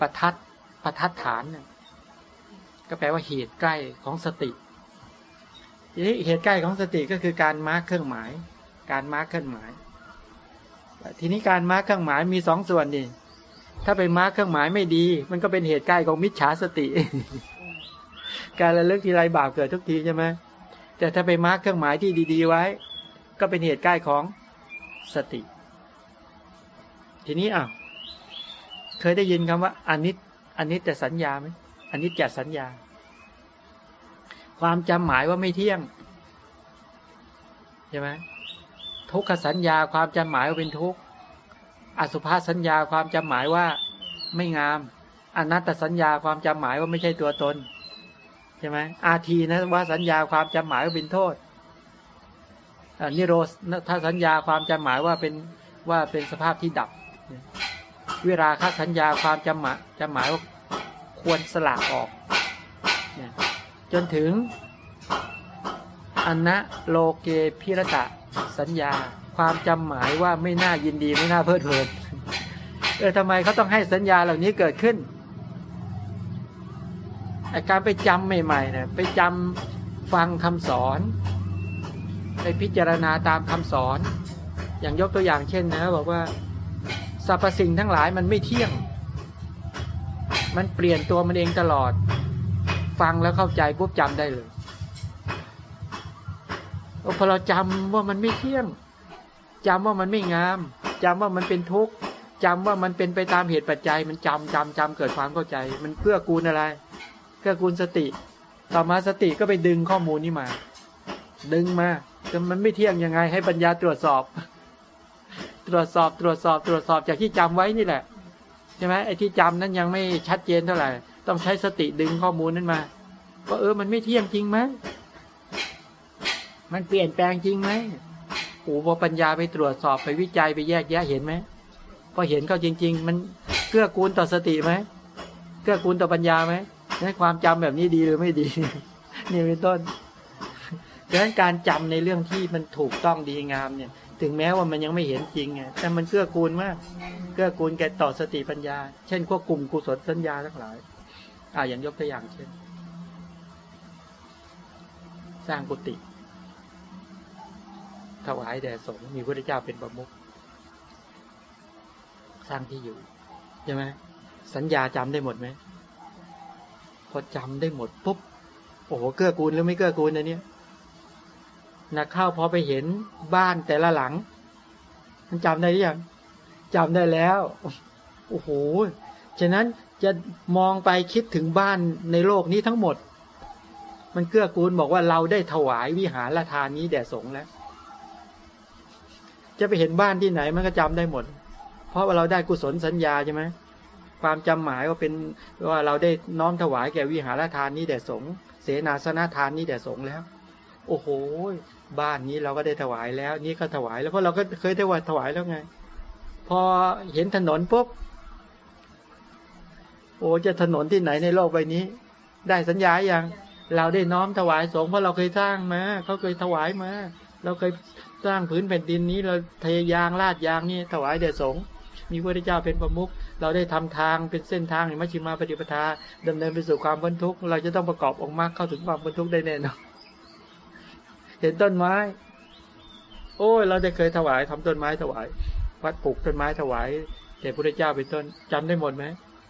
ประทัดประทัดฐานก็แปลว่าเหตุใกล้ของสติทีนี้เหตุใกล้ของสติก็คือการ mark เครื่องหมาย การ mark เครื่องหมาย ทีนี้การ mark เครื่องหมายมีสองส่วนนี่ ถ้าไป mark เครื่องหมายไม่ดี มันก็เป็นเหตุใกล้ของมิจฉาสติ การระลึกทีไรบาปเกิดทุกทีใช่ไหมแต่ถ้าไป mark เครื่องหมายที่ดีๆไว้ ก็เป็นเหตุใกล้ของสติ ทีนี้อ้าวเคยได้ยินคำว่าอนิจอนิจจสัญญาไหมอนิจจสัญญา ความจำหมายว่าไม่เที่ยงใช่ไหมทุกขสัญญาความจำหมายว่าเป็นทุกข์ อสุภาษสัญญาความจำหมายว่าไม่งาม อนัตตสัญญาความจำหมายว่าไม่ใช่ตัวตนใช่ไหมอาทีนะว่าสัญญาความจำหมายว่าเป็นโทษอ่านิโรธถ้าสัญญาความจำหมายว่าเป็นว่าเป็นสภาพที่ดับ เวลาคสัญญาความจำหมายจำหมายว่าควรสละออกเนี่ยจนถึง อนะโลเกพิรตะสัญญา ความจำหมายว่าไม่น่ายินดีไม่น่าเพลิดเพลินเออทำไมเขาต้องให้สัญญาเหล่านี้เกิดขึ้นการไปจำใหม่ๆเนี่ยไปจำฟังคำสอน ไปพิจารณาตามคำสอน อย่างยกตัวอย่างเช่นนะบอกว่าสรรพสิ่งทั้งหลายมันไม่เที่ยง มันเปลี่ยนตัวมันเองตลอด ฟังแล้วเข้าใจปุ๊บจำได้เลย พอเราจำว่ามันไม่เที่ยงจำว่ามันไม่งามจำว่ามันเป็นทุกข์จำว่ามันเป็นไปตามเหตุปัจจัย มันจำจำจำเกิดความเข้าใจ มันเพื่อกูลอะไรเพื่อกูลสติ ต่อมาสติก็ไปดึงข้อมูลนี้มา ดึงมาจนมันไม่เที่ยงยังไง ให้ปัญญาตรวจสอบ ตรวจสอบตรวจสอบตรวจสอบจากที่จำไว้นี่แหละใช่ไหมไอ้ที่จำนั้นยังไม่ชัดเจนเท่าไหร่ ต้องใช้สติดึงข้อมูลนั้นมาว่าเออมันไม่เที่ยงจริงไหม มันเปลี่ยนแปลงจริงไหมโอ้พอปัญญาไปตรวจสอบไปวิจัยไปแยกแยะเห็นไหมพอเห็นเขาจริง ๆ มันเกื้อกูลต่อสติไหมเกื้อกูลต่อปัญญาไหมนั้นความจำแบบนี้ดีหรือไม่ดี นี่เป็นต้นดังนั้นการจำในเรื่องที่มันถูกต้องดีงามเนี่ย ถึงแม้ว่ามันยังไม่เห็นจริงไงแต่มันเกื้อกูลมาก เกื้อกูลแก่ต่อสติปัญญา เช่นควบกลุ่มกุศลสัญญาทั้งหลาย อ่าอย่างยกตัวอย่างเช่น สร้างกุฏิ ถวายแด่สงฆ์มีพระเจ้าเป็นประมุขสร้างที่อยู่ใช่ไหมสัญญาจำได้หมดไหมพอจำได้หมดปุ๊บโอ้โหเกื้อกูลหรือไม่เกื้อกูลนะเนี่ยนักเข้าพอไปเห็นบ้านแต่ละหลัง มันจำได้หรือยังจำได้แล้วโอ้โหฉะนั้นจะมองไปคิดถึงบ้านในโลกนี้ทั้งหมด มันเกื้อกูลบอกว่าเราได้ถวายวิหารทานนี้แด่สงฆ์แล้ว จะไปเห็นบ้านที่ไหนมันก็จำได้หมด เพราะว่าเราได้กุศลสัญญาใช่ไหมความจำหมายว่าเป็นว่าเราได้น้อมถวายแก่วิหารทานนี้แด่สงเสนาสนะทานนี้แด่สงแล้ว โอ้โห บ้านนี้เราก็ได้ถวายแล้ว นี่ก็ถวายแล้วเพราะเราก็เคยได้ว่าถวายแล้วไง พอเห็นถนนปุ๊บโอ้จะถนนที่ไหนในโลกใบนี้ ได้สัญญาอย่างเราได้น้อมถวายสงเพราะเราเคยสร้างมาเขาเคยถวายมาเราเคย สร้างพื้นแผ่นดินนี้เราเทยางลาดยางนี่ถวายแด่สงฆ์มีพระเจ้าเป็นประมุขเราได้ทำทางเป็นเส้นทางในมัชฌิมาปฏิปทาดำเนินไปสู่ความบรรทุกข์เราจะต้องประกอบองค์มรรคเข้าถึงความบรรทุกข์ได้แน่นอนเห็นต้นไม้ โอ้ย เราจะเคยถวายทำต้นไม้ถวาย วัดปลูกต้นไม้ถวายแด่พระเจ้าเป็นต้นจำได้หมดไหม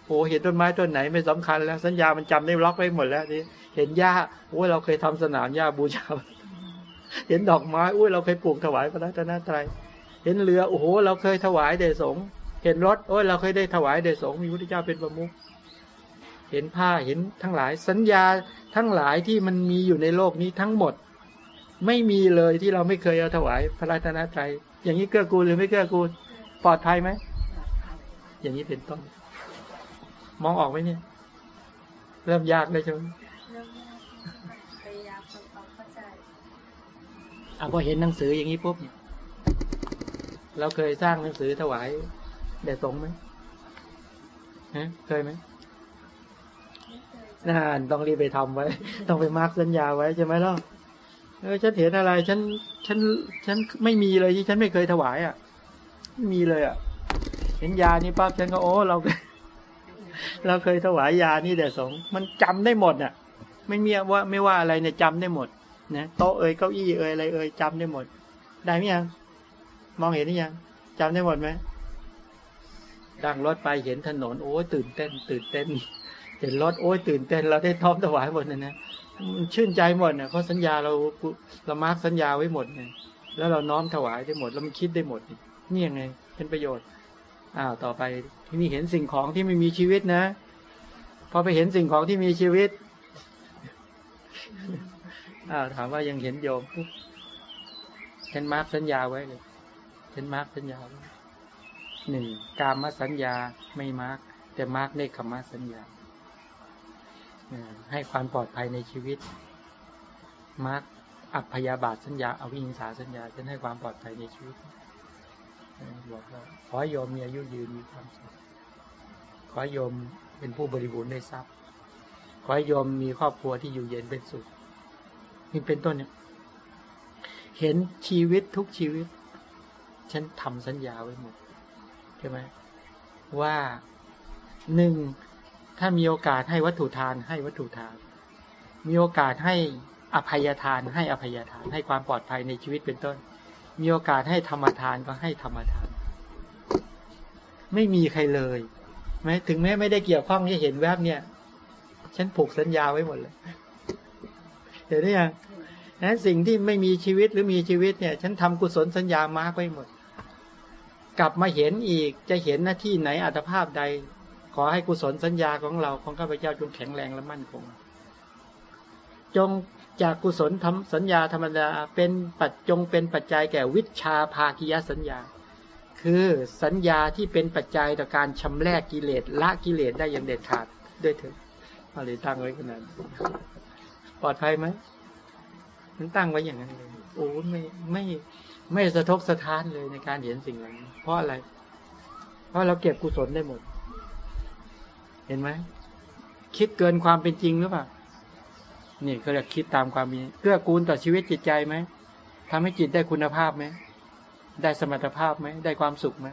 โอ้เห็นต้นไม้ต้นไหนไม่สำคัญแล้ว สัญญามันจำได้ล็อกไว้หมดแล้วนี่เห็นหญ้าโอ้ยเราเคยทำสนามหญ้าบูชา เห็นดอกไม้โอ้ยเราเคยปลูกถวายพระรัตนตรัยเห็นเรือโอ้โหเราเคยถวายเดชสงเห็นรถโอ้ยเราเคยได้ถวายเดชสงมีพระเจ้าเป็นประมุขเห็นผ้าเห็นทั้งหลายสัญญาทั้งหลายที่มันมีอยู่ในโลกนี้ทั้งหมด ไม่มีเลยที่เราไม่เคยเอาถวายพระรัตนตรัยอย่างนี้เกื้อกูลหรือไม่เกื้อกูลปลอดภัยไหมอย่างนี้เป็นต้น มองออกไหมเนี่ย เริ่มยากเลยใช่ไหม เริ่มแรกพยายามทำความเข้าใจ อะพอเห็นหนังสืออย่างนี้ปุ๊บเนี่ยเราเคยสร้างหนังสือถวายแด่สงฆ์ไหมฮะเคยไหมไม่เคยน่าต้องรีบไปทำไว้ ต้องไปมาร์กสัญญาไว้ใช่ไหมล่ะเออฉันเห็นอะไร ฉัน ฉัน ฉันไม่มีเลยที่ฉันไม่เคยถวายอะไม่มีเลยอะ เห็นยานี่ปั๊บฉันก็โอ้เรา เราเคยถวายยานี่แด่สงฆ์มันจำได้หมดอะ ไม่มีว่าไม่ว่าอะไรเนี่ยจำได้หมด นะโต๊ะเอ่ยเก้าอี้เอ่ยอะไรเอ่ยจำได้หมด ได้ไหมยังมองเห็นหรือยังจำได้หมดไหมดังรถไปเห็นถนนโอ้ยตื่นเต้น ตื่นเต้น เห็นรถโอ้ยตื่นเต้น เราได้ท้อมถวายหมดนะนะชื่นใจหมดเนี่ยเพราะสัญญาเราเรามาร์กสัญญาไว้หมดเนี่ยแล้วเราน้อมถวายได้หมดแล้วมันคิดได้หมดนี่ยังไง เป็นประโยชน์อ้าวต่อไปทีนี้เห็นสิ่งของที่ไม่มีชีวิตนะพอไปเห็นสิ่งของที่มีชีวิต อ้าวถามว่ายังเห็นโยมปุ๊บฉัน mark สัญญาไว้เลยฉัน mark สัญญาหนึ่งกามสัญญาไม่ mark แต่ mark เนกขัมมสัญญาให้ความปลอดภัยในชีวิต markอัพยาบาทสัญญาอาวิหิงสาสัญญาฉันให้ความปลอดภัยในชีวิตบอกว่าขอให้โยมมีอายุยืนมีความสุขขอให้โยมเป็นผู้บริบูรณ์ได้ทรัพย์ ขอให้โยมมีครอบครัวที่อยู่เย็นเป็นสุข นี่เป็นต้นเนี่ย เห็นชีวิตทุกชีวิต ฉันทำสัญญาไว้หมดใช่ไหมว่าหนึ่งถ้ามีโอกาสให้วัตถุทานให้วัตถุทาน มีโอกาสให้อภัยทาน ให้อภัยทาน ให้ความปลอดภัยในชีวิตเป็นต้น มีโอกาสให้ธรรมทานก็ให้ธรรมทาน ไม่มีใครเลยแม้ถึงแม้ไม่ได้เกี่ยวข้องที่เห็นแวบเนี่ย ฉันผูกสัญญาไว้หมดเลย เห็นหรือยังนั้นสิ่งที่ไม่มีชีวิตหรือมีชีวิตเนี่ย ฉันทำกุศลสัญญามาร์กไว้หมด กลับมาเห็นอีกจะเห็นหน้าที่ไหนอัตภาพใด ขอให้กุศลสัญญาของเราของข้าพเจ้าจงแข็งแรงและมั่นคง จงจากกุศลทำสัญญาธรรมดาเป็นปัจจงเป็นปัจจัยแก่วิชาภากิยสัญญา คือสัญญาที่เป็นปัจจัยต่อการชำแรกกิเลสละกิเลสได้อย่างเด็ดขาดด้วยเถิดอะไรตั้งไว้ขนาดนั้น ปลอดภัยไหมมันตั้งไว้อย่างนั้นเลยโอ้ไม่ไม่ไม่สะทกสะท้านเลยในการเห็นสิ่งเหล่านี้เพราะอะไร เพราะเราเก็บกุศลได้หมด เห็นไหมคิดเกินความเป็นจริงหรือเปล่านี่เขาเรียกคิดตามความมีเกื้อกูลต่อชีวิตจิตใจไหมทำให้จิตได้คุณภาพไหมได้สมรรถภาพไหมได้ความสุขไหม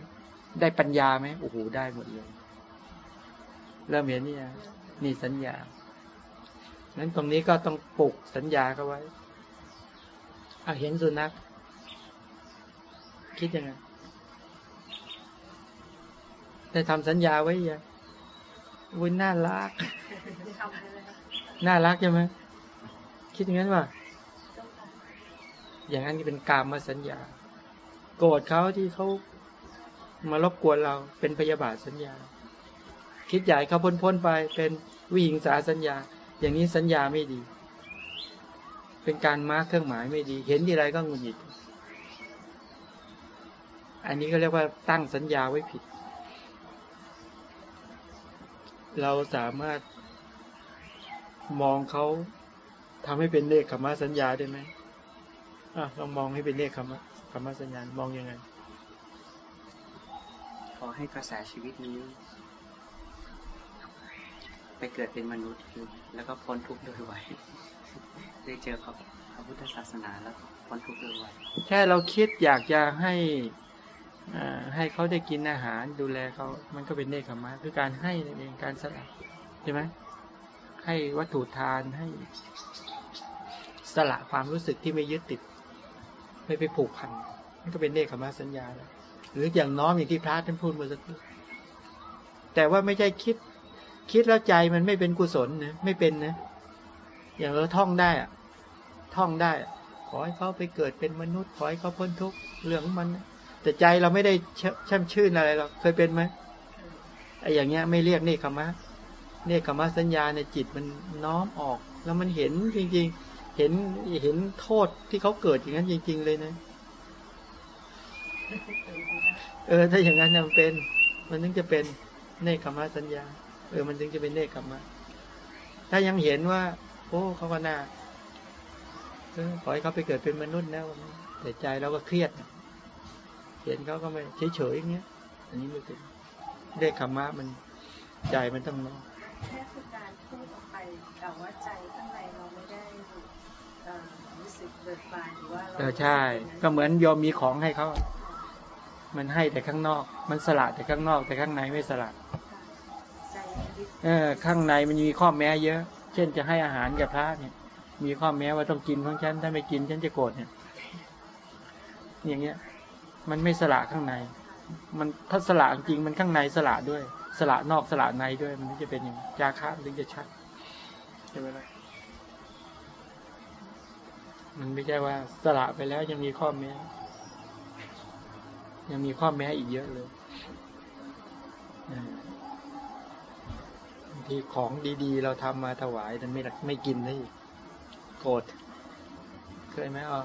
ได้ปัญญาไหมโอ้โหได้หมดเลยเริ่มเห็นนี่นี่สัญญา นั้นตรงนี้ก็ต้องปลุกสัญญาเขาไว้อาเห็นสุนัขคิดยังไงได้ทำสัญญาไว้ยังวุ้นน่ารักทำไปเลยน่ารักใช่ไหมคิดอย่างนั้นป่ะเจ้าค่ะอย่างนั้นนี่เป็นกามมาสัญญา โกรธเขาที่เขามารบกวนเราเป็นพยาบาทสัญญา คิดใหญ่เขาพ้นพ้นๆไปเป็นวิหิงสาสัญญา อย่างนี้สัญญาไม่ดี เป็นการมาร์คเครื่องหมายไม่ดี เห็นทีไรก็งุดหงิด อันนี้ก็เรียกว่าตั้งสัญญาไว้ผิด เราสามารถมองเขาทำให้เป็นเลขขมสัญญาได้ไหมอะลองมองให้เป็นเลขคำว่าคำว่าสัญญา มองยังไง ขอให้กระแสชีวิตนี้ ไปเกิดเป็นมนุษย์คือแล้วก็พ้นทุกข์โดยไวได้เจอพระพระพุทธศาสนาแล้วพ้นทุกข์โดยไวแค่เราคิดอยากจะให้อ่าให้เขาได้กินอาหารดูแลเขามันก็เป็นเนคขมะคือการให้นั่นเองการสละใช่ไหมให้วัตถุทานให้สละความรู้สึกที่ไม่ยึดติด ไม่ไปผูกพันมันก็เป็นเนคขมะสัญญาแล้วหรืออย่างน้อมอย่างที่พระท่านพูดเมื่อสักครู่แต่ว่าไม่ใช่คิด คิดแล้วใจมันไม่เป็นกุศลนะไม่เป็นนะ อย่างเราท่องได้อะท่องได้ ขอให้เขาไปเกิดเป็นมนุษย์ ขอให้เขาพ้นทุกข์เรื่องมัน แต่ใจเราไม่ได้เชช่ำชื่นอะไรหรอกเคยเป็นไหมไอ้อย่างเงี้ยไม่เรียกเนคขมะเนคขมะสัญญาในจิตมันน้อมออก แล้วมันเห็นจริง ๆ เห็นเห็นโทษที่เขาเกิดอย่างนั้นจริง ๆ เลยนะเออถ้าอย่างนั้นมันเป็น มันถึงจะเป็นเนคขมะสัญญา เออมันถึงจะเป็นเนคขมะถ้ายังเห็นว่า โอ้เขาก็น่าเออขอให้เขาไปเกิดเป็นมนุษย์นะวันนี้แต่ใจเราก็เครียดนะเห็นเขาก็ไม่เฉยๆอย่างเงี้ย อันนี้ไม่เป็นเนคขมะมันใจมันต้องน้อมแค่คือการพูดออกไปแต่ว่าใจข้างในเราไม่ได้เอ่อรู้สึกเบิกบานหรือว่าเราเออใช่ ก็เหมือนโยมมีของให้เขามันให้แต่ข้างนอก มันสละแต่ข้างนอก แต่ข้างในไม่สละใจมันยึด เออข้างในมันมีข้อแม้เยอะ เช่นจะให้อาหารกับพระเนี่ย มีข้อแม้ว่าต้องกินของฉันถ้าไม่กินฉันจะโกรธเนี่ย อย่างเงี้ย มันไม่สละข้างใน มันถ้าสละจริงมันข้างในสละด้วย สละนอกสละในด้วย มันจะเป็นอย่างนี้จาคะถึงจะชัดใช่ไหมล่ะมันไม่ใช่ว่าสละไปแล้วยังมีข้อแม้ ยังมีข้อแม้อีกเยอะเลยอ่ ทีของดีๆ เราทำมาถวายแต่ไม่รักไม่กินได้อีกโกรธเคยไหมอ๋อ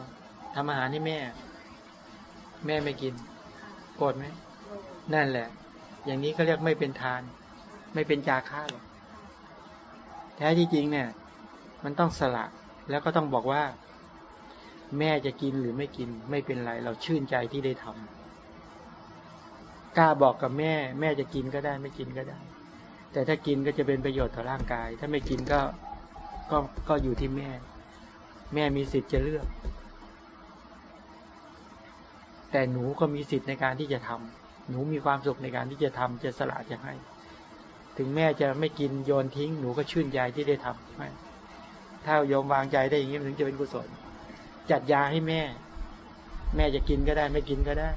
ทำอาหารให้แม่ แม่ไม่กิน โกรธไหมนั่นแหละ อย่างนี้ก็เรียกไม่เป็นทาน ไม่เป็นจาค่าหรอกแท้ที่จริงเนี่ย มันต้องสละแล้วก็ต้องบอกว่า แม่จะกินหรือไม่กิน ไม่เป็นไร เราชื่นใจที่ได้ทำกล้าบอกกับแม่ แม่จะกินก็ได้ ไม่กินก็ได้ แต่ถ้ากินก็จะเป็นประโยชน์ต่อร่างกาย ถ้าไม่กินก็ก็ก็อยู่ที่แม่ แม่มีสิทธิ์จะเลือก แต่หนูก็มีสิทธิ์ในการที่จะทำหนูมีความสุขในการที่จะทำจะสละจะให้ ถึงแม่จะไม่กินโยนทิ้ง หนูก็ชื่นใจที่ได้ทำถ้าโยมวางใจได้อย่างนี้มันถึงจะเป็นกุศล จัดยาให้แม่ แม่จะกินก็ได้ไม่กินก็ได้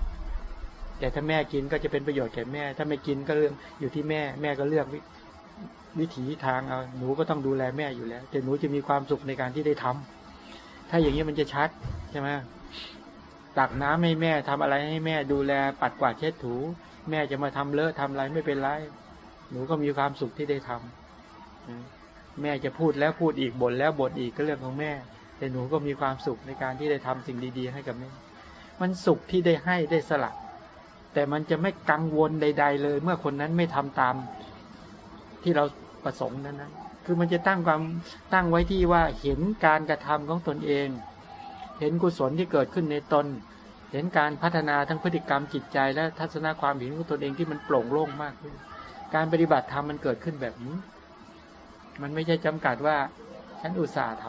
แต่ถ้าแม่กินก็จะเป็นประโยชน์แก่แม่ ถ้าไม่กินก็เรื่องอยู่ที่แม่ แม่ก็เลือกวิวิถีทางเอาหนูก็ต้องดูแลแม่อยู่แล้ว แต่หนูจะมีความสุขในการที่ได้ทำถ้าอย่างนี้มันจะชัดใช่ไหมตักน้ำให้แม่ทำอะไรให้แม่ดูแลปัดกวาดเช็ดถู แม่จะมาทำเลอะทำอะไรไม่เป็นไร หนูก็มีความสุขที่ได้ทำนะแม่จะพูดแล้วพูดอีกบ่นแล้วบ่นอีกก็เรื่องของแม่ แต่หนูก็มีความสุขในการที่ได้ทำสิ่งดี ๆ ให้กับแม่ มันสุขที่ได้ให้ได้สละ แต่มันจะไม่กังวลใด ๆ เลย เมื่อคนนั้นไม่ทำตามที่เราประสงค์นั้นนะคือมันจะตั้งความตั้งไว้ที่ว่าเห็นการกระทำของตนเอง เห็นกุศลที่เกิดขึ้นในตน เห็นการพัฒนาทั้งพฤติกรรมจิตใจ และทัศนคความเห็นของตนเองที่มันโปร่งโล่งมากขึ้น การปฏิบัติธรรมมันเกิดขึ้นแบบนี้ มันไม่ใช่จำกัดว่าฉันอุตส่าห์ท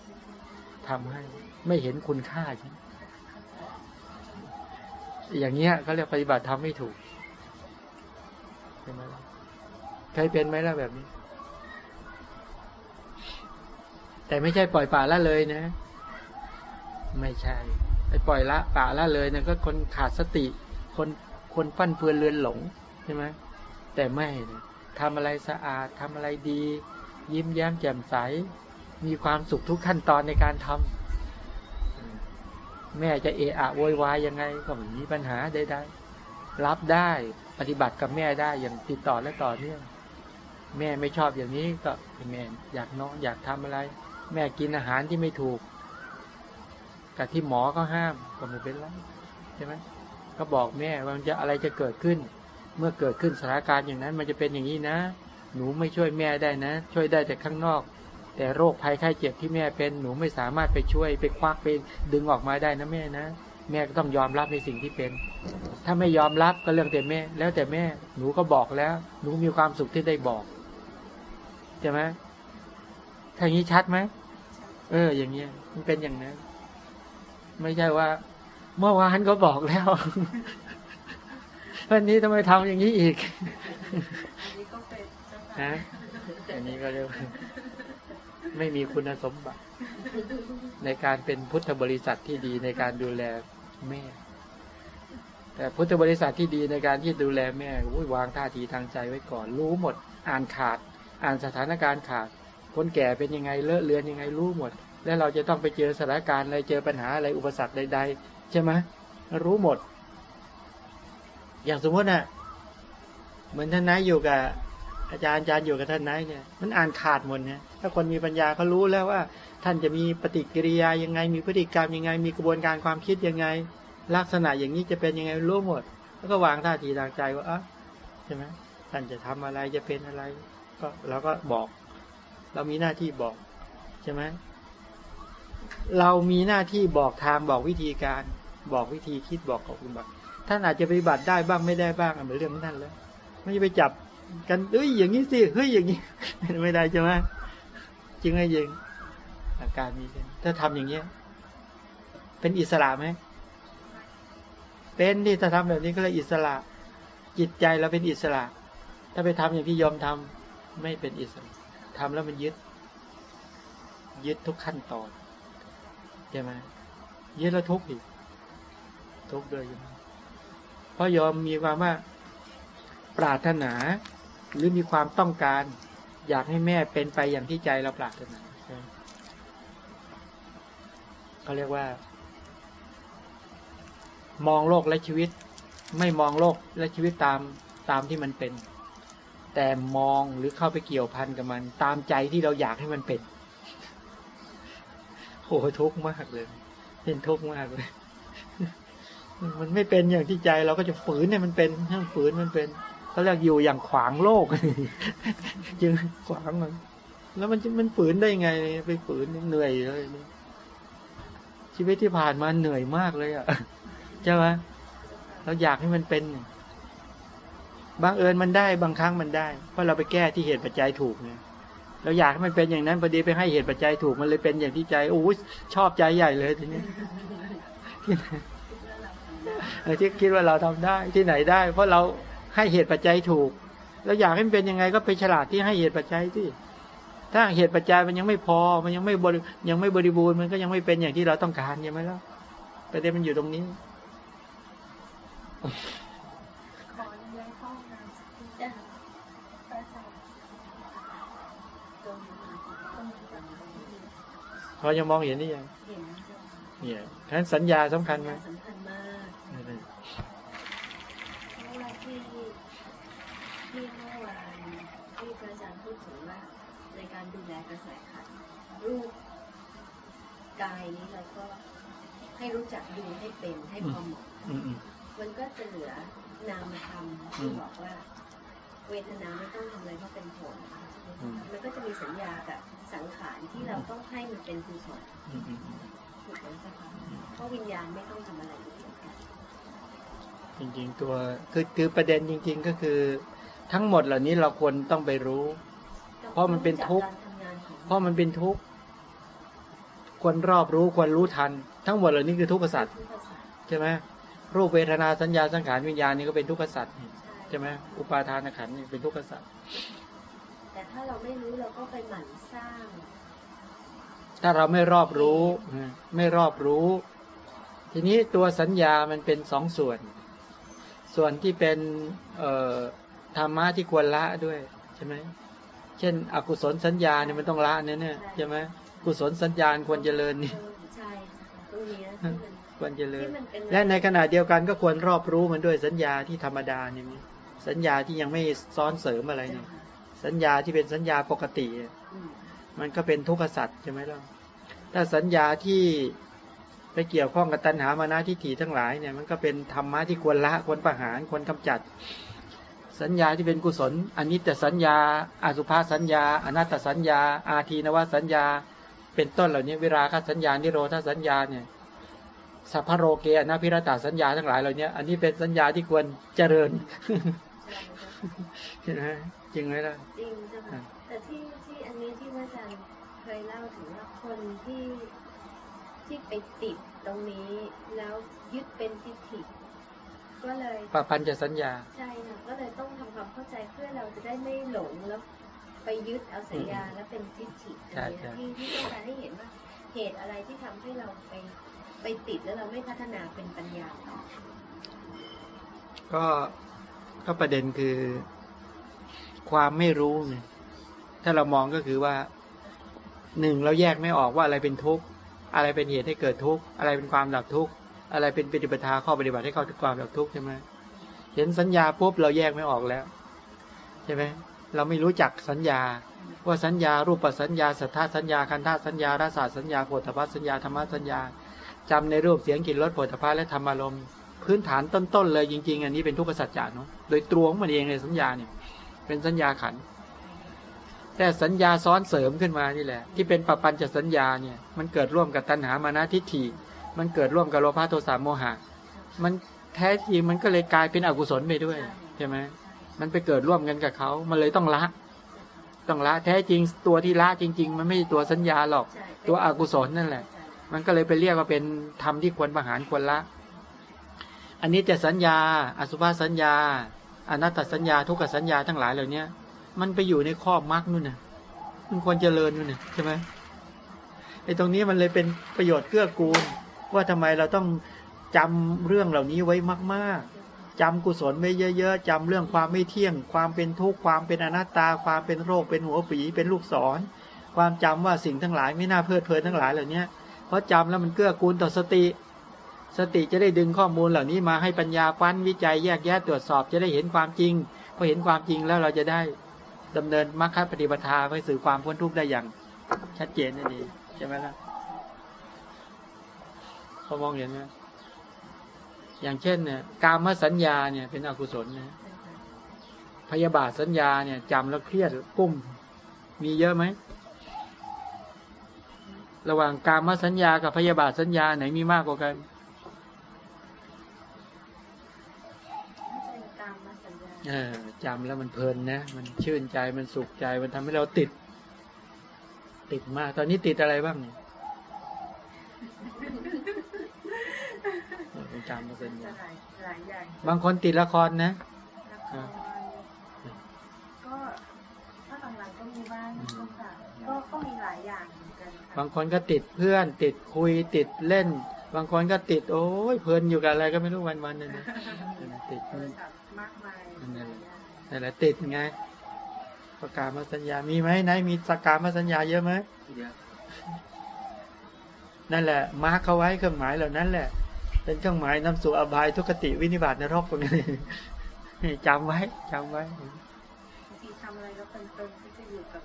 ำทำให้ไม่เห็นคุณค่าใช่ไหม อย่างเงี้ยเขาเรียกปฏิบัติธรรมไม่ถูกใช่ไหมล่ะเคยเป็นไหมล่ะแบบนี้ แต่ไม่ใช่ปล่อยป่าละเลยนะ ไม่ใช่ไปปล่อยละป่าละเลยนะก็คนขาดสติ คนคนฟั่นเฟือนเลือนหลงใช่ไหมแต่ไม่นะทำอะไรสะอาดทำอะไรดี ยิ้มแย้มแจ่มใส มีความสุขทุกขั้นตอนในการทำ แม่จะเอะอะโวยวายยังไงก็ไม่มีปัญหาใดๆรับได้ปฏิบัติกับแม่ได้อย่างติดต่อและต่อเนื่องแม่ไม่ชอบอย่างนี้ก็แม่อยากนอนอยากทำอะไร แม่กินอาหารที่ไม่ถูกกับที่หมอก็ห้ามก็ไม่เป็นไรใช่ไหมก็บอกแม่ว่ามันจะอะไรจะเกิดขึ้น เมื่อเกิดขึ้นสถานการณ์อย่างนั้น มันจะเป็นอย่างนี้นะ หนูไม่ช่วยแม่ได้นะ ช่วยได้แต่ข้างนอก แต่โรคภัยไข้เจ็บที่แม่เป็นหนูไม่สามารถไปช่วย ไปควักไปดึงออกมาได้นะแม่นะแม่ก็ต้องยอมรับในสิ่งที่เป็น ถ้าไม่ยอมรับก็เรื่องแต่แม่ แล้วแต่แม่ หนูก็บอกแล้ว หนูมีความสุขที่ได้บอกใช่ไหมถ้าอย่างนี้ชัดไหมเออ อย่างเงี้ย มันเป็นอย่างนั้น ไม่ใช่ว่า เมื่อวานก็บอกแล้ว วันนี้ทำไมทำอย่างนี้อีกอันนี้ก็เป็นเจ้าค่ะฮะอันนี้ก็เรียกว่า ไม่มีคุณสมบัติ ในการเป็นพุทธบริษัทที่ดีในการดูแลแม่ แต่พุทธบริษัทที่ดีในการที่ดูแลแม่วางท่าทีทางใจไว้ก่อน รู้หมด อ่านขาด อ่านสถานการณ์ขาด คนแก่เป็นยังไงเลอะเลือนยังไงรู้หมด แล้วเราจะต้องไปเจอสถานการณ์อะไรเจอปัญหาอะไรอุปสรรคใด ๆ ใช่ไหมรู้หมด อย่างสมมติน่ะเหมือนท่านนายอยู่กับ อาจารย์อาจารย์อยู่กับท่านนายเนี่ยมันอ่านขาดหมดนี่ยถ้าคนมีปัญญาเขารู้แล้วว่า ท่านจะมีปฏิกิริยายังไง มีพฤติกรรมยังไง มีกระบวนการความคิดยังไง ลักษณะอย่างนี้จะเป็นยังไงรู้หมด แล้วก็วางท่าทีทางใจว่าอะใช่ไหมท่านจะทำอะไรจะเป็นอะไร ก็เราก็บอก เรามีหน้าที่บอกใช่ไหมเรามีหน้าที่บอกทางบอกวิธีการ บอกวิธีคิดบอกกับคุณบัตท่านอาจจะปฏิบัติได้บ้างไม่ได้บ้างอันเป็นเรื่องของท่านแล้วไม่ไปจับ กันเอ้ยอย่างนี้สิเฮ้ยอย่างนี้ไม่ได้ใช่ไหมจริงไหมยิงอาการมีกันถ้าทำอย่างเงี้ย เป็นอิสระไหมเป็นที่ถ้าทำแบบนี้ก็เลยอิสระ จิตใจเราเป็นอิสระ ถ้าไปทำอย่างที่ยอมทำไม่เป็นอิสระทำแล้วมันยึด ยึดทุกขั้นตอนใช่ไหมยึดแล้วทุกข์อีกทุกข์ด้วยเพราะยอมมีความว่าปรารถนา หรือมีความต้องการ อยากให้แม่เป็นไปอย่างที่ใจเราปรารถนาเขาเรียกว่า มองโลกและชีวิต ไม่มองโลกและชีวิตตามตามที่มันเป็น แต่มองหรือเข้าไปเกี่ยวพันกับมัน ตามใจที่เราอยากให้มันเป็นโอ้โหทุกข์มากเลย เป็นทุกข์มากเลยมันไม่เป็นอย่างที่ใจเราก็จะฝืนเนี่ยมันเป็นห้ามฝืนมันเป็น เขาเรียกอยู่อย่างขวางโลกจึงขวางมันแล้วมันมันฝืนได้ไง ไปฝืนเหนื่อยเลยชีวิตที่ผ่านมาเหนื่อยมากเลยอะใช่ไหมเราอยากให้มันเป็นบางเอิญมันได้บางครั้งมันได้ เพราะเราไปแก้ที่เหตุปัจจัยถูกไงเราอยากให้มันเป็นอย่างนั้นพอดีไปให้เหตุปัจจัยถูกมันเลยเป็นอย่างที่ใจโอ้ชอบใจใหญ่เลยทีนี้เออที่คิดว่าเราทำได้ที่ไหนได้ เพราะเรา ให้เหตุปัจจัยถูก แล้วอยากให้มันเป็นยังไงก็ไปฉลาดที่ให้เหตุปัจจัยที่ถ้าเหตุปัจจัยมันยังไม่พอ มันยังไม่บริยังไม่บริบูรณ์มันก็ยังไม่เป็นอย่างที่เราต้องการใช่ไหมล่ะประเด็นมันอยู่ตรงนี้เขาห้องน้ำสักทีจ้ะพอย์ตรงมองเห็นนี่ยังเนี่ยฉะนั้นสัญญาสำคัญไหม สำคัญมาก เพราะว่าที่ที่เมื่อวานที่พระอาจารย์พูดถึงว่า ในการดูแลกระแสขันธ์ รูปกายนี้เราก็ให้รู้จักดูให้เป็นให้พอเหมาะอืมอืมมันก็จะเหลือนามธรรมที่บอกว่า เวทนาไม่ต้องทำอะไรเพราะเป็นผลมันก็จะมีสัญญากับสังขารที่เราต้องให้มันเป็นกุศลอืมอืมถูกไหมเจ้าคะเพราะวิญญาณไม่ต้องทำอะไรอยู่แล้วกันจริงๆตัวคือคือประเด็นจริง ๆ ก็คือ ทั้งหมดเหล่านี้เราควรต้องไปรู้ เพราะมันเป็นทุกข์จาการทำงานของเพราะมันเป็นทุกข์ ควรรอบรู้ควรรู้ทัน ทั้งหมดเหล่านี้คือทุกขสัตว์ทุกข์สัตว์ใช่ไหมรูปเวทนาสัญญาสังขารวิญญาณนี่ก็เป็นทุกขสัตว์นี่ใช่ใช่ไหมอุปาทานขันธ์นี่เป็นทุกขสัตว์แต่ถ้าเราไม่รู้เราก็ไปหมั่นสร้าง ถ้าเราไม่รอบรู้ไม่รอบรู้ ทีนี้ตัวสัญญามันเป็นสองส่วน ส่วนที่เป็นเอ่อธรรมะที่ควรละด้วยใช่ไหมเช่น อกุศลสัญญาเนี่ยมันต้องละเนี่ยเนี่ยใช่ไหม กุศลสัญญาควรเจริญนี่ใช่ตรงเนี้ยที่มันควรเจริญที่มันเป็นและในขณะเดียวกันก็ควรรอบรู้มันด้วยสัญญาที่ธรรมดาเนี่ยมีสัญญาที่ยังไม่ซ้อนเสริมอะไรเนี่ยสัญญาที่เป็นสัญญาปกติเนี่ยอืมมันก็เป็นทุกขสัตว์ใช่ไหมล่ะถ้าสัญญาที่ไปเกี่ยวข้องกับตัณหามานะทิฏฐิทั้งหลายเนี่ยมันก็เป็นธรรมะที่ควรละควรประหารควรกำจัด สัญญาที่เป็นกุศลอันนี้แต่สัญญาอสุภาสัญญา อนัตตสัญญา อาทีนวสัญญา เป็นต้นเหล่านี้เวลาคสัญญานิโรธาสัญญาเนี่ยสัพพะโรเกอนาพิรตาสัญญาทั้งหลายเหล่านี้อันนี้เป็นสัญญาที่ควรเจริญใช่เจ้าค่ะใช่ไหมจริงไหมล่ะจริงเจ้าค่ะแต่ที่ที่อันนี้ที่พระอาจารย์เคยเล่าถึงว่าคนที่ที่ไปติดตรงนี้ แล้วยึดเป็นทิฏฐิก็เลยปะปัญจะสัญญาใช่ค่ะก็เลยต้องทำความเข้าใจเพื่อเราจะได้ไม่หลงแล้ว ไปยึดเอาสัญญาแล้วเป็นทิฏฐิใช่อันใช่เนี้ยที่ที่ต้องการให้เห็นว่าเหตุอะไรที่ทำให้เราไปไปติดแล้วเราไม่พัฒนาเป็นปัญญาต่อก็ก็ประเด็นคือความไม่รู้ไงถ้าเรามองก็คือว่าหนึ่งเราแยกไม่ออกว่าอะไรเป็นทุกข์อะไรเป็นเหตุให้เกิดทุกข์อะไรเป็นความดับทุกข์อะไรเป็นปฏิปทาข้อปฏิบัติให้เข้าถึงความดับทุกข์ใช่ไหมเห็นสัญญาปุ๊บเราแยกไม่ออกแล้วใช่ไหม เราไม่รู้จักสัญญา ว่าสัญญารูปสัญญาสัทธาสัญญาคันธาสัญญารสาสัญญาโผฏฐัพสัญญาธรรมสัญญาจำในรูปเสียงกลิ่นรสโผฏฐัพและธรรมารมณ์พื้นฐานต้นๆเลยจริง ๆ อันนี้เป็นทุกขสัจจะเนาะโดยตรวงมันเองเลยสัญญาเนี่ย เป็นสัญญาขันธแต่สัญญาซ้อนเสริมขึ้นมานี่แหละ ที่เป็นปปัญจสัญญาเนี่ย มันเกิดร่วมกับตัณหามานะทิฏฐิมันเกิดร่วมกับโลภะโทสะโมหะ มันแท้จริงมันก็เลยกลายเป็นอกุศลไปด้วยใช่ไหม มันไปเกิดร่วมกันกับเขามันเลยต้องละ ต้องละแท้จริงตัวที่ละจริง ๆ มันไม่ใช่ตัวสัญญาหรอกใช่ตัวอกุศลนั่นแหละ มันก็เลยไปเรียกว่าเป็นธรรมที่ควรประหารควรละ อันนี้จะสัญญา อสุภาสัญญาอนัตตสัญญาทุกขสัญญาทั้งหลายเหล่านี้มันไปอยู่ในข้อมรรคนู่นน่ะ มันควรเจริญนู่นน่ะใช่ไหมไอ้ตรงนี้มันเลยเป็นประโยชน์เกื้อกูล ว่าทำไมเราต้องจำเรื่องเหล่านี้ไว้มาก ๆ จำกุศลไว้เยอะๆจำเรื่องความไม่เที่ยง ความเป็นทุกข์ความเป็นอนัตตา ความเป็นโรคเป็นหัวปีเป็นลูกศร ความจำว่าสิ่งทั้งหลายไม่น่าเพลิดเพลินทั้งหลายเหล่านี้เพราะจำแล้วมันเกื้อกูลต่อสติ สติจะได้ดึงข้อมูลเหล่านี้มาให้ปัญญาฟันวิจัยแยกแยะตรวจสอบจะได้เห็นความจริงพอเห็นความจริงแล้วเราจะได้ดำเนินมรรคปฏิปทาไปสู่ความพ้นทุกข์ได้อย่าง ชัดเจนนั่นเองใช่ไหมล่ะพอมองเห็นไหม อย่างเช่นเนี่ยกามสัญญาเนี่ยเป็นอกุศลนะพยาบาทสัญญาเนี่ยจำแล้วเครียดกุ้ม มีเยอะไหม ระหว่างกามสัญญากับพยาบาทสัญญาไหนมีมากกว่ากันไม่ใช่ตามมาสัญญาเออจำแล้วมันเพลินนะ มันชื่นใจมันสุขใจมันทำให้เราติด ติดมาก ตอนนี้ติดอะไรบ้างเนี่ยเออ จำมาเป็นจะหลายหลายอย่างบางคนติดละครนะละครก็ถ้าหลังๆก็มีบ้างค่ะก็ก็มีหลายอย่างเหมือนกันค่ะบางคนก็ติดเพื่อน ติดคุยติดเล่น บางคนก็ติด โอ้ยเพลินอยู่กับอะไรก็ไม่รู้วันวันๆนึงนะติดโทรศัพท์มากมายหลายอย่างนั่นแหละติดไงประกาศมาสัญญา มีไหมไหนมีสกามาสัญญาเยอะไหมเยอะนั่นแหละ มาร์คเขาไว้เครื่องหมายเหล่านั้นแหละ เป็นเครื่องหมายนำสู่อบายทุกขติวินิบาตนรกตรงนี้จำไว้จำไว้บางทีทำอะไรแล้วเพลินๆก็จะอยู่กับ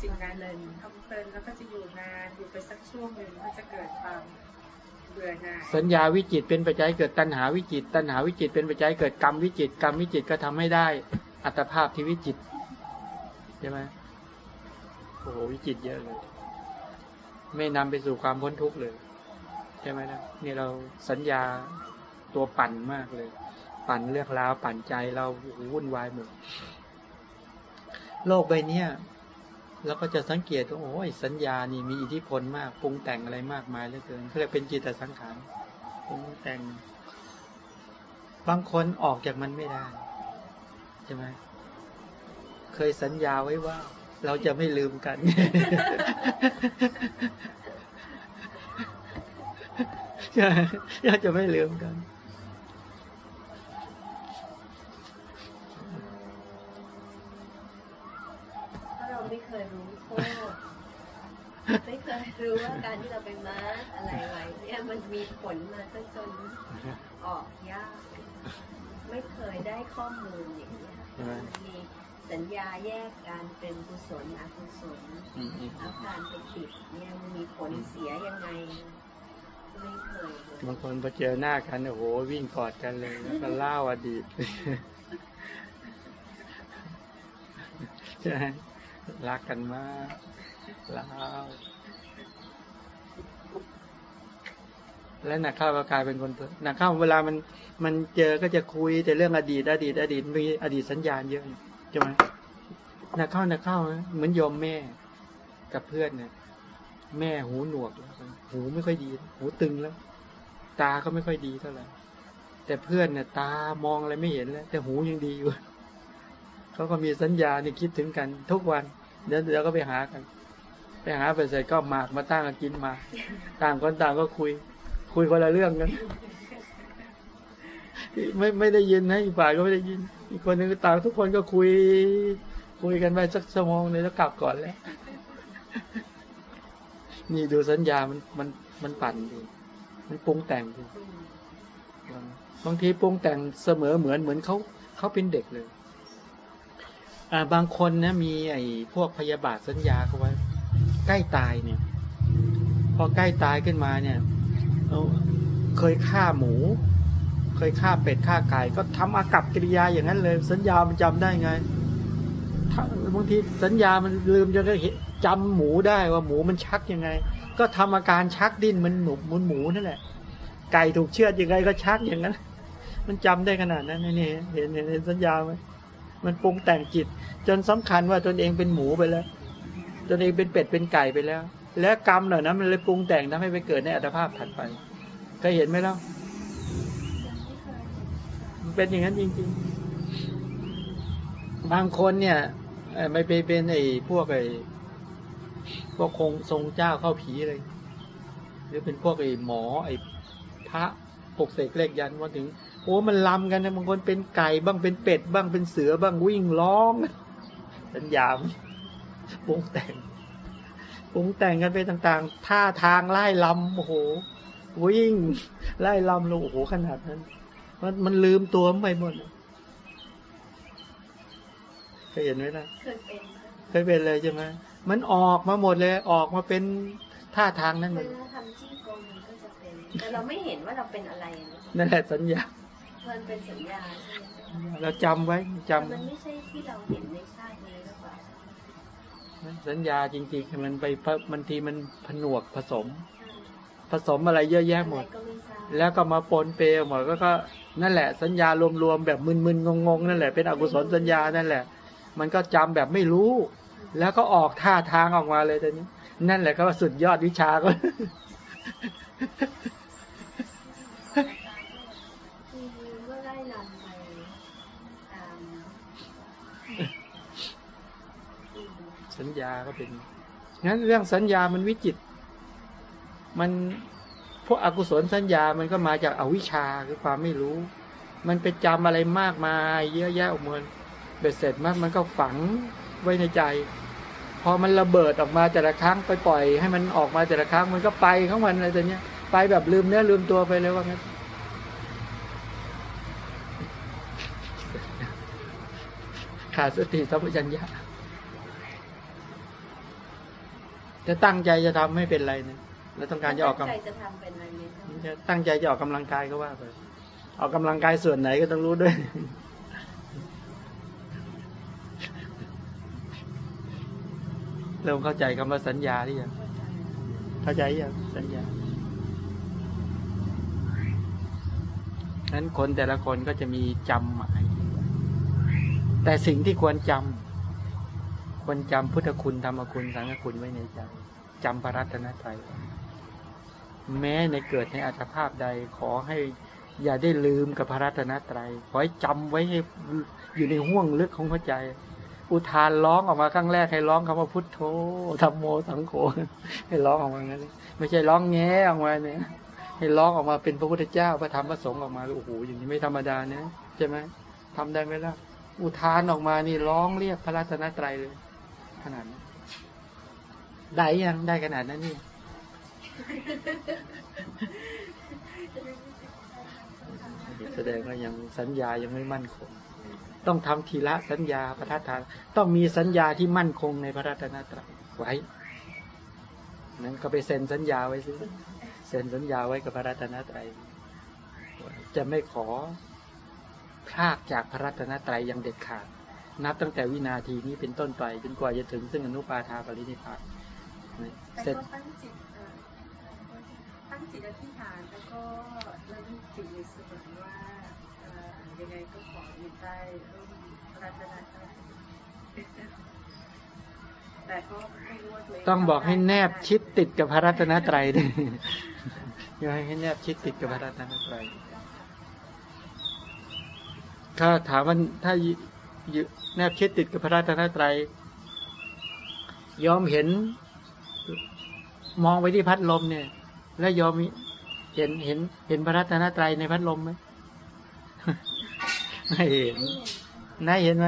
สิ่งนั้นเลยทำเพลินแล้วก็จะอยู่นานอยู่ไปสักช่วงหนึ่งก็จะเกิดความเบื่อหน่ายสัญญาวิจิตเป็นปัจจัยเกิดตัณหาวิจิต ตัณหาวิจิตเป็นปัจจัยเกิดกรรมวิจิตกรรมวิจิตก็ทำให้ได้อัตภาพที่วิจิตใช่ไหมโอ้โหวิจิตเยอะเลย ไม่นำไปสู่ความพ้นทุกข์เลย ใช่ไหมนะนี่เราสัญญาตัวปั่นมากเลย ปั่นเรื่องราวปั่นใจเราวุ่นวายหมดโลกใบเนี้ยเราก็จะสังเกตว่าโอ้ยสัญญานี่มีอิทธิพลมากปรุงแต่งอะไรมากมายเหลือเกินเขาเรียกเป็นจิตสังขารปรุงแต่ง บางคนออกจากมันไม่ได้ใช่ไหมเคยสัญญาไว้ว่า เราจะไม่ลืมกัน ใช่เราจะไม่ลืมกันเพราเราไม่เคยรู้โทษไม่เคยรู้ว่าการที่เราไปมาอะไรไว้เนี่ยมันมีผลมาจนจนออกยาก ไม่เคยได้ข้อมูลอย่างเงี้ยมันมีสัญญาแยกการเป็นกุศลอกุศลอืมอืมแล้วการไปติดเนี่ยมันมีผลเสียยังไง บางคนพอเจอหน้ากันโอ้โหวิ่งกอดกันเลยแล้วก็เล่าอดีตใช่ไหมรักกันมากเล่าแล้วนักข้าวก็กลายเป็นคนเพ้อนักข้าวเวลามันมันเจอก็จะคุยแต่เรื่องอดีต อดีต อดีตมีอดีตสัญญาณเยอะใช่ไหมนักข้าวนักข้าวนะเหมือนโยมแม่กับเพื่อนเนี่ยแม่หูหนวกแล้ว หูไม่ค่อยดี หูตึงแล้ว ตาก็ไม่ค่อยดีเท่าไหร่แต่เพื่อนเนี่ยตามองอะไรไม่เห็นแล้ว แต่หูยังดีอยู่เขาก็มีสัญญาเนี่ยคิดถึงกัน ทุกวันเดี๋ยวเดี๋ยวก็ไปหากัน ไปหาไปเสร็จก็หมากมาตั้งก็กินมา ต่างคนต่างก็คุย คุยคนละเรื่องกันไม่ไม่ได้ยินนะอีกฝ่ายก็ไม่ได้ยิน อีกคนหนึงต่างทุกคนก็คุย คุยกันไปสักชั่วโมงเลยแล้วกลับก่อนแล้ว นี่ดูสัญญามันมันมันปั่นดีมันปรุงแต่งดีบางทีปรุงแต่งเสมอเหมือนเหมือนเขาเขาเป็นเด็กเลย อ่าบางคนนะมีไอ้พวกพยาบาทสัญญาเขาไว้ ใกล้ตายเนี่ย พอใกล้ตายขึ้นมาเนี่ยเคยฆ่าหมู เคยฆ่าเป็ดฆ่าไก่ ก็ทำอากับกิริยาอย่างนั้นเลย สัญญามันจำได้ไงบางทีสัญญามันลืมจะได้เห็น จำหมูได้ว่าหมูมันชักยังไง ก็ทำอาการชักดิ้นมันหนูมันหมูนั่นแหละ ไก่ถูกเชือดยังไงก็ชักอย่างนั้น มันจำได้ขนาดนั้นนี่เห็นเห็นสัญญาไหมมันปรุงแต่งจิต จนสำคัญว่าตนเองเป็นหมูไปแล้ว ตนเองเป็นเป็ดเป็นไก่ไปแล้ว และกรรมเหล่านั้นมันเลยปรุงแต่งทำให้ไปเกิดในอัตภาพถัดไปเคยเห็นไหมล่ามันเป็นอย่างนั้นจริง ๆ บางคนเนี่ยไม่ไปเป็นไอ้พวกไอ้ พวกคงทรงเจ้าเข้าผีเลย หรือเป็นพวกไอ้หมอไอ้พระปกเสกเลขยันว่าถึง โอ้มันลำกันนะบางคนเป็นไก่บ้างเป็นเป็ด บ้างเป็นเสือบ้างวิ่งร้องสัญญาปรุงแต่งปรุงแต่งกันไปต่างๆ ท่าทางไล่ลำโอ้โห วิ่ง ไล่ลำลงโอ้โหขนาดนั้น มันมันลืมตัวมันไปหมดเคยเห็นไหมล่ะ เคยเป็น เคยเป็นเลยใช่ไหม มันออกมาหมดเลย ออกมาเป็นท่าทางนั้นเวมันลาทำจี้กงมันก็จะเป็นแต่เราไม่เห็นว่าเราเป็นอะไรนะนั่นแหละสัญญา มันเป็นสัญญาใช่ไหมเราจำไว้จำแต่มันไม่ใช่ที่เราเห็นในชาตินี้หรือเปล่าสัญญาจริงๆมันไปพะมันทีมันผนวกผสมใช่ผสมอะไรเยอะแยะหมดอะไรก็ไม่ทราบแล้วก็มาปนเปหมดก็ก็นั่นแหละ สัญญารวมๆแบบมึนๆงงๆนั่นแหละเป็นอกุศลสัญญานั่นแหละ มันก็จำแบบไม่รู้ แล้วก็ออกท่าทางออกมาเลยตอนนี้ นั่นแหละก็ว่าสุดยอดวิชาก็คือเมื่อไล่ลำไปตามอืมสัญญาก็เป็น งั้นเรื่องสัญญามันวิจิตรมันพวกอกุศลสัญญามันก็มาจากอาวิชชาคือความไม่รู้ มันไปจำอะไรมากมาย เยอะแยะออกมาเบ็ดเสร็จมากมันก็ฝัง ไว้ในใจ พอมันระเบิดออกมาแต่ละครั้งไปปล่อย ให้มันออกมาแต่ละครั้งมันก็ไปของมันอะไรตัวเนี้ย ไปแบบลืมเนื้อลืมตัวไปเลยว่างั้นขาดสติสัมปชัญญะจะตั้งใจจะทำไม่เป็นไรนะแล้วต้องการจะออกกำตั้งใจจะทำเป็นอะไรเนี่ยจะตั้งใจจะออกกำลังกายก็ว่าไปออกกำลังกายส่วนไหนก็ต้องรู้ด้วย เริ่มเข้าใจคำว่าสัญญาหรือยังเข้าใจยังสัญญานั้นคนแต่ละคนก็จะมีจำหมาย แต่สิ่งที่ควรจำควรจำพุทธคุณธรรมคุณสังฆคุณไว้ในใจจำพระรัตนตรัยแม้ในเกิดในอัตภาพใดขอให้อย่าได้ลืมกับพระรัตนตรัยขอให้จำไว้ให้อยู่ในห่วงลึกของหัวใจ อุทานร้องออกมาครั้งแรกให้ร้องคำว่าพุทโธธรรมโมสังโฆให้ร้องออกมางั้นไม่ใช่ร้องแง้ออกมาเนี่ย ให้ร้องออกมาเป็นพระพุทธเจ้าพระธรรมพระสงฆ์ออกมาโอ้โหอย่างนี้ไม่ธรรมดาเนะใช่ไหมทำได้ไหมล่ะอุทานออกมานี่ร้องเรียกพระรัตนตรัยเลย ขนาดนั้นได้ยังได้ขนาดนั้นนี่แสดงว่ายังสัญญายังไม่มั่นคง ต้องทำทีละสัญญาประทัดฐาน ต้องมีสัญญาที่มั่นคงในพระรัตนตรัยไว้ นั้นก็ไปเซ็นสัญญาไว้สิเซ็นสัญญาไว้กับพระรัตนตรัย จะไม่ขอพลากจากพระรัตนตรัยอย่างเด็ดขาด นับตั้งแต่วินาทีนี้เป็นต้นไปจนกว่าจะถึงซึ่งอนุปาทาปรินิพพานเสร็จตั้งจิตเอ่อตั้งจิตอธิษฐานแล้วก็ระลึกจิตในสมว่าเอ่อยังไงก็ อยู่ใต้ร่มพระรัตนตรัยแต่ก็ไม่รู้ว่าตัวเองต้องบอกให้แนบชิดติดกับพระรัตนตรัยด้วยอย่าให้แนบชิดติดกับพระรัตนตรัยถ้าถามว่าถ้าอยู่แนบชิดติดกับพระรัตนตรัยยอมเห็น มองไปที่พัดลมเนี่ย แล้วยอมเห็นเห็น เห็นพระรัตนตรัยในพัดลมไหม ไม่เห็นนายเห็นไหม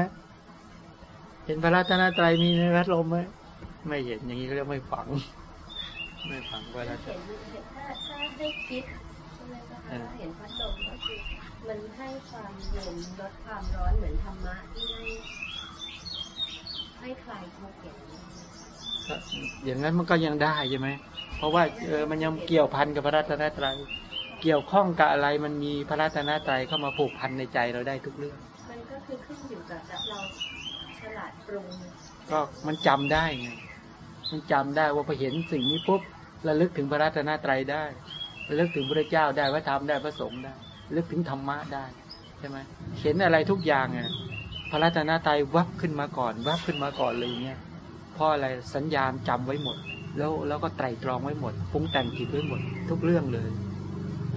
เห็นพระรัตนตรัยมีในพัดลมไหมไม่เห็นอย่างนี้ก็เรียกไม่ฝัง ไม่ฝังพระรัตนเห็นเห็นถ้าถ้าให้คิดใช่ไหมคะเออถ้าเห็นพัดลมก็คือมันให้ความเย็นลดความร้อนเหมือนธรรมะที่ให้ให้คลายทุกข์อย่างนี้ก็อย่างนั้นมันก็ยังได้ใช่ไหมเพราะว่าเออมันยังเกี่ยวพันกับพระรัตนตรัย เกี่ยวข้องกับอะไรมันมีพระรัตนตรัยเข้ามาผูกพันในใจเราได้ทุกเรื่อง มันก็คือขึ้นอยู่กับเราฉลาดปรุง ก็มันจำได้ไง มันจำได้ว่าพอเห็นสิ่งนี้ปุ๊บระลึกถึงพระรัตนตรัยได้ระลึกถึงพระเจ้าได้พระธรรมได้พระสงฆ์ได้ระลึกถึงธรรมะได้ใช่ไหมเห็นอะไรทุกอย่างอะพระรัตนตรัยวับขึ้นมาก่อน วับขึ้นมาก่อนเลยอย่างเงี้ยเพราะอะไรสัญญาณจำไว้หมด แล้วแล้วก็ไตรตรองไว้หมดปรุงแต่งจิตไว้หมด ทุกเรื่องเลย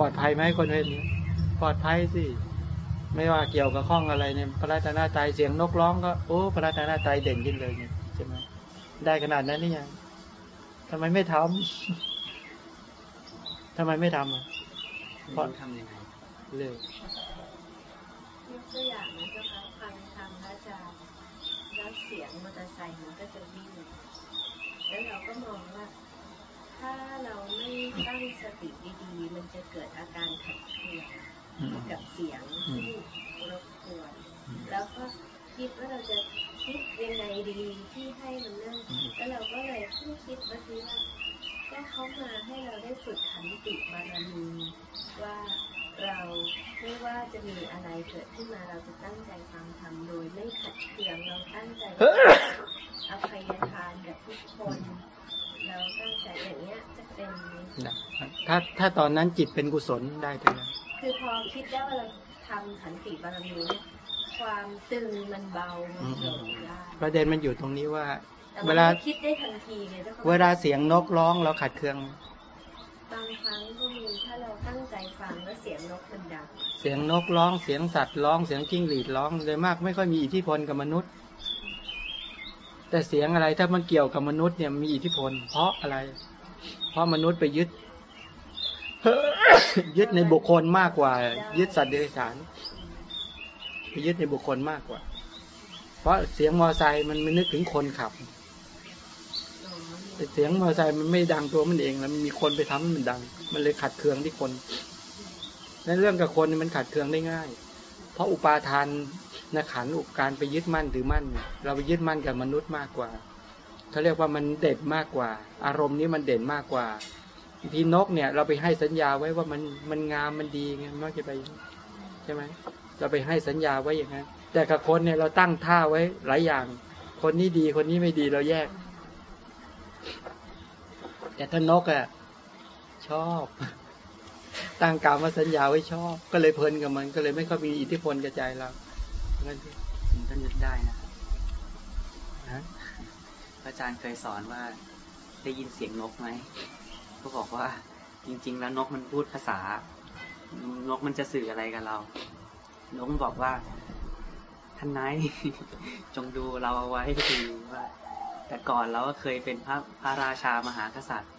ปลอดภัยไหมคนเห็นนี้ปลอดภัยสิไม่ว่าเกี่ยวกับข้องอะไรเนี่ยพระรัตนตรัยเสียงนกร้องก็โอ้พระรัตนตรัยเด่นขึ้นเลยเนี่ยใช่ไหมได้ขนาดนั้นนี่ยังทำไมไม่ทำทำไมไม่ทำอะเพราะทำยังไงเร็วยกตัวอย่างนะเจ้าคะฟังธรรมพระอาจารย์แล้วเสียงมอเตอร์ไซค์มันก็จะวิ่งแล้วเราก็มองว่า ถ้าเราไม่ตั้งสติดีๆ มันจะเกิดอาการขัดเคืองอืมกับเสียงที่รบกวน แล้วก็คิดว่าเราจะคิดยังไงดีที่ให้มันนั่นอืมแล้วเราก็เลยเพิ่งคิดเมื่อกี้ว่าก็เขาฝึกขันติบารมีว่าเราไม่ว่าจะมีอะไรเกิดขึ้นมาเราจะตั้งใจฟังธรรมโดยไม่ขัดเคืองเราตั้งใจอภัยทานกับทุกคน เราตั้งใจอย่างเงี้ยจะเป็นนะถ้าถ้าตอนนั้นจิตเป็นกุศลได้ทั้งนั้นคือพอคิดได้ว่าเราทำขันติบารมีเนี่ยความตึงมันเบามันลงได้ประเด็นมันอยู่ตรงนี้ว่าแต่เวมันลาไม่คิดได้ทันทีไงเจ้าค่ะเวลาเสียงนกร้องเราขัดเคืองไหมบางครั้งก็มีถ้าเราตั้งใจฟังแล้วเสียงนกมันดังเสียงนกร้องเสียงสัตว์ร้องเสียงจิ้งหรีดร้องโดยมากไม่ค่อยมีอิทธิพลกับมนุษย์ แต่เสียงอะไรถ้ามันเกี่ยวกับมนุษย์เนี่ยมีอิทธิพล เพราะอะไร เพราะมนุษย์ไปยึด ยึดในบุคคลมากกว่า ยึดสัตว์เดรัจฉานไปยึดในบุคคลมากกว่า เพราะเสียงมอไซค์มันไม่นึกถึงคนขับแต่เสียงมอไซค์มันไม่ดังตัวมันเองแล้วมันมีคนไปทำให้มันดัง มันเลยขัดเคืองที่คนในเรื่องกับคนนี่มันขัดเคืองได้ง่าย เพราะอุปาทาน นะขันอุปการไปยึดมั่นถือมั่น เราไปยึดมั่นกับมนุษย์มากกว่าเขาเรียกว่ามันเด่นมากกว่า อารมณ์นี้มันเด่นมากกว่าทีนกเนี่ย เราไปให้สัญญาไว้ว่ามันมันงามมันดีไงมันมักจะไปใช่ไหมเราไปให้สัญญาไว้อย่างนั้นแต่กับคนเนี่ยเราตั้งท่าไว้หลายอย่าง คนนี้ดีคนนี้ไม่ดีเราแยก แต่ถ้านกอะชอบ ตั้งกรรมาสัญญาไว้ชอบ ก็เลยเพลินกับมันก็เลยไม่ค่อยมีอิทธิพลกระจายเรา งั้นสิผมก็นึกได้นะครับฮะพระอาจารย์เคยสอนว่าได้ยินเสียงนกไหม ก็บอกว่าจริง ๆ แล้วนกมันพูดภาษา นกมันจะสื่ออะไรกับเรา นกมันบอกว่าท่านนายจงดูเราเอาไว้ดีว่า แต่ก่อนเราก็เคยเป็นพระพระราชามหากษัตริย์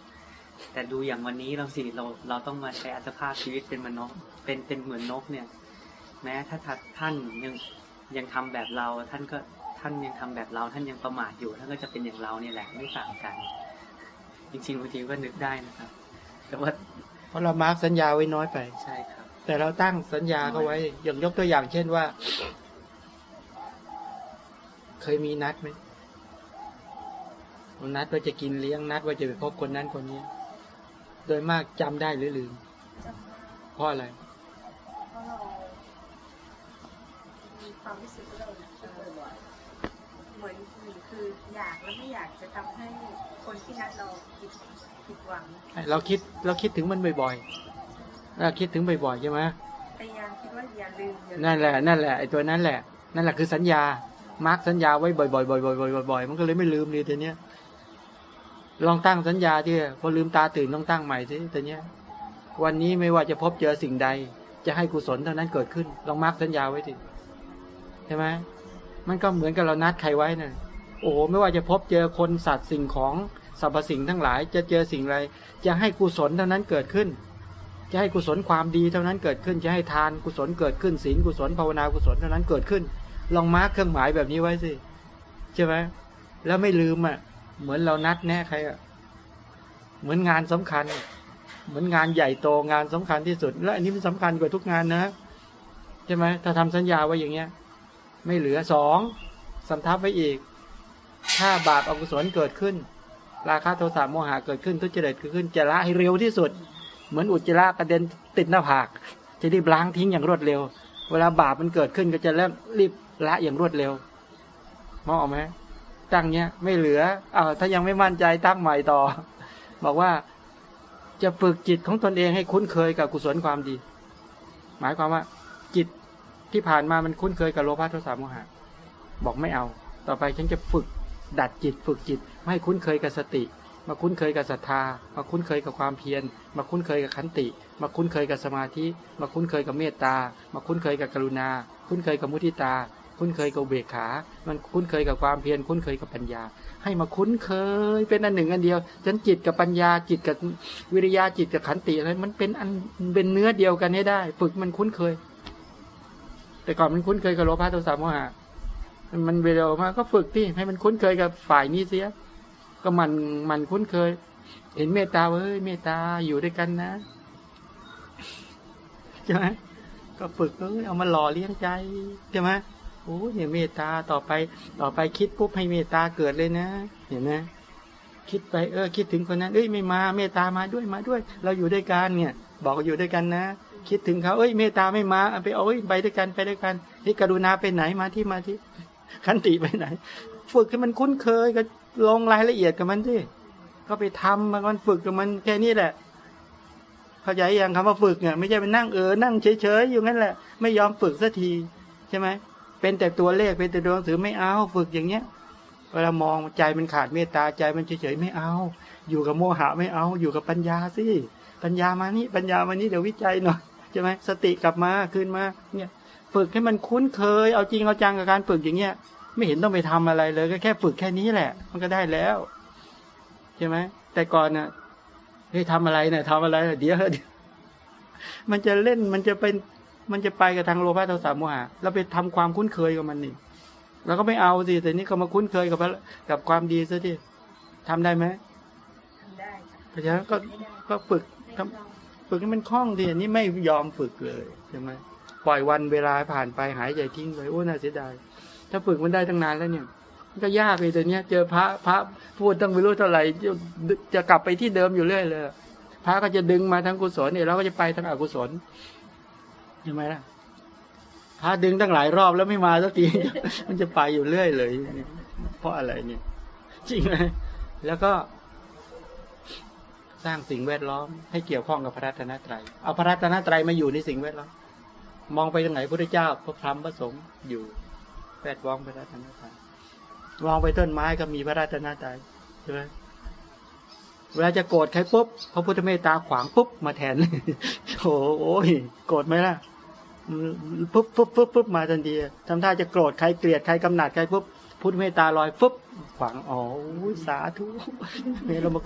แต่ดูอย่างวันนี้เราสิเราเราต้องมาใช้อัตภาพชีวิตเป็นมนุษย์เป็นเป็นเหมือนนกเนี่ย แม้ถ้าท่านยัง ยังทำแบบเราท่านก็ท่านยังทำแบบเรา ท่านยังประมาทอยู่ท่านก็จะเป็นอย่างเราเนี่ยแหละไม่ต่างกัน จริงๆบางทีก็นึกได้นะครับ แต่ว่าเพราะเรามาร์กสัญญาไว้น้อยไปใช่ครับ แต่เราตั้งสัญญาเขาไว้ อย่างยกตัวอย่างเช่นว่า เคยมีนัดไหมนัดว่าจะกินเลี้ยงนัดว่าจะไปพบคนนั้นคนนี้ โดยมากจำได้หรือลืมจำได้เพราะอะไรเพราะเรา มี ความรู้สึกว่าเราอยากจะบ่อยๆเหมือนหนึ่งคืออยากและไม่อยากจะทำให้คนที่นัดเราผิดผิดหวัง เราคิดเราคิดถึงมันบ่อยๆเราคิดถึงบ่อยๆใช่ไหมพยายามคิดว่าอย่าลืมอย่าลืมนั่นแหละนั่นแหละไอ้ตัวนั้นแหละ นั่นแหละคือสัญญามาร์กสัญญาไว้บ่อยๆบ่อยๆบ่อยๆบ่อยๆมันก็เลยไม่ลืมเลยทีเนี้ยลองตั้งสัญญาที่พอลืมตาตื่นต้องตั้งใหม่สิแต่เนี้ย วันนี้ไม่ว่าจะพบเจอสิ่งใด จะให้กุศลเท่านั้นเกิดขึ้น ลองมาร์กสัญญาไว้สิใช่ไหมมันก็เหมือนกับเรานัดใครไว้น่ะโอ้โหไม่ว่าจะพบเจอคนสัตว์สิ่งของสรรพสิ่งทั้งหลาย จะเจอสิ่งอะไร จะให้กุศลเท่านั้นเกิดขึ้น จะให้กุศลความดีเท่านั้นเกิดขึ้น จะให้ทานกุศลเกิดขึ้นศีลกุศลภาวนากุศลเท่านั้นเกิดขึ้น ลองมาร์กเครื่องหมายแบบนี้ไว้สิใช่ไหมแล้วไม่ลืมอะ เหมือนเรานัดแน่ใครอะ เหมือนงานสำคัญ เหมือนงานใหญ่โตงานสำคัญที่สุด และอันนี้มันสำคัญกว่าทุกงานนะใช่ไหมถ้าทำสัญญาไว้อย่างเงี้ย ไม่เหลือสองสำทับไว้อีก ถ้าบาปอกุศลเกิดขึ้น ราคะโทสะโมหะเกิดขึ้นทุจริตเกิดขึ้นจะละให้เร็วที่สุด เหมือนอุจจาระกระเด็นติดหน้าผาก จะรีบล้างทิ้งอย่างรวดเร็ว เวลาบาปมันเกิดขึ้นก็จะเริ่มรีบละอย่างรวดเร็วมองออกไหมตั้งเนี้ยไม่เหลืออ้าวถ้ายังไม่มั่นใจตั้งใหม่ต่อ บอกว่าจะฝึกจิตของตนเองให้คุ้นเคยกับกุศลความดี หมายความว่า จิต ที่ผ่านมามันคุ้นเคยกับโลภะโทสะโมหะ บอกไม่เอา ต่อไปฉันจะฝึกดัดจิตฝึกจิตไม่ให้คุ้นเคยกับสติ มาคุ้นเคยกับศรัทธา มาคุ้นเคยกับความเพียร มาคุ้นเคยกับขันติ มาคุ้นเคยกับสมาธิ มาคุ้นเคยกับเมตตา มาคุ้นเคยกับกรุณา คุ้นเคยกับมุทิตา คุ้นเคยกับเบกขา มันคุ้นเคยกับความเพียรคุ้นเคยกับปัญญา ให้มาคุ้นเคยเป็นอันหนึ่งอันเดียวจนจิตกับปัญญาจิตกับวิริยะจิตกับขันติอะไรมันเป็นอันเป็นเนื้อเดียวกันให้ได้ ฝึกมันคุ้นเคย แต่ก่อนมันคุ้นเคยกับโลภะโทสะโมหะมันเร็วมาก็ฝึกที่ให้มันคุ้นเคยกับฝ่ายนี้เสีย ก็มันมันคุ้นเคย เห็นเมตตาเว้ยเมตตาอยู่ด้วยกันนะใช่ไหมก็ฝึกเอ้ยเอามาหล่อเลี้ยงใจใช่ไหมโอ้เนี่ยเมตตาต่อไป ต่อไปคิดปุ๊บให้เมตตาเกิดเลยนะ เห็นไหมคิดไปเออ คิดถึงคนนั้นเอ้ยไม่มาเมตตามาด้วยมาด้วย เราอยู่ด้วยกันเนี่ย บอกอยู่ด้วยกันนะ คิดถึงเขาเอ้ยเมตตาไม่มาไปเอาไปด้วยกันไปด้วยกันที่กรุณาไปไหนมาที่มาที่ขันติไปไหน ฝึกให้มันคุ้นเคยก็ลงรายละเอียดกับมันสิก็ไปทำมันฝึกกับมันแค่นี้แหละ เข้าใจยังคำว่าฝึกเนี่ยไม่ใช่ไปนั่งเออนั่งเฉยๆอยู่งั้นแหละ ไม่ยอมฝึกสักทีใช่ไหมเป็นแต่ตัวเลขเป็นแต่ตัวหนังสือไม่เอาฝึกอย่างเงี้ยเวลามองใจมันขาดเมตตาใจมันเฉยๆไม่เอา อยู่กับโมหะไม่เอา อยู่กับปัญญาสิปัญญามานี่ปัญญามานี่เดี๋ยววิจัยหน่อย ใช่ไหมสติกลับมาคืนมาเนี่ยฝึกให้มันคุ้นเคย เอาจริงเอาจังกับการฝึกอย่างเงี้ย ไม่เห็นต้องไปทำอะไรเลย ก็แค่ฝึกแค่นี้แหละ มันก็ได้แล้วใช่ไหมแต่ก่อนน่ะเฮ้ยทำอะไรเนี่ยทำอะไรเดี๋ยวเดี๋ยวมันจะเล่นมันจะเป็นมันจะไปกับทางโลภะโทสะโมหะเราไปทำความคุ้นเคยกับมันนี่เราก็ไม่เอาสิแต่นี่ก็มาคุ้นเคยกับพระกับความดีซะที่ทำได้ไหมทำได้ค่ะเพราะฉะนั้นก็ก็ฝึกทำ ฝึกให้มันคล่องดีอันนี้ไม่ยอมฝึกเลยใช่ไหมปล่อยวันเวลาผ่านไปหายใจทิ้งเลยโอ้น่าเสียดายถ้าฝึกมันได้ตั้งนานแล้วเนี่ยก็ยากเลยแต่เนี้ยเจอพระพระพูดตั้งไม่รู้เท่าไหร่จะกลับไปที่เดิมอยู่เรื่อยเลยพระก็จะดึงมาทางกุศลเนี่ยเราก็จะไปทางอกุศลใช่ไหมล่ะพระดึงตั้งหลายรอบแล้วไม่มาสักทีมันจะไปอยู่เรื่อยเลยเพราะอะไรเนี่ยจริงไหมแล้วก็ สร้างสิ่งแวดล้อม ให้เกี่ยวข้องกับพระรัตนตรัย เอาพระรัตนตรัยมาอยู่ในสิ่งแวดล้อม มองไปทางไหนพระเจ้าพระธรรมพระสงฆ์อยู่แวดล้อมพระรัตนตรัย มองไปต้นไม้ก็มีพระรัตนตรัยใช่ไหมเวลาจะโกรธใครปุ๊บพระพุทธเมตตาขวางปุ๊บมาแทนโอ้โหโกรธไหมล่ะปุ๊บปุ๊บปุ๊บปุ๊บมาทันทีทำท่าจะโกรธใครเกลียดใครกำหนัดใครปุ๊บ พุทธเมตตาลอยปุ๊บขวางอ๋อสาธุเนี่ยเรามา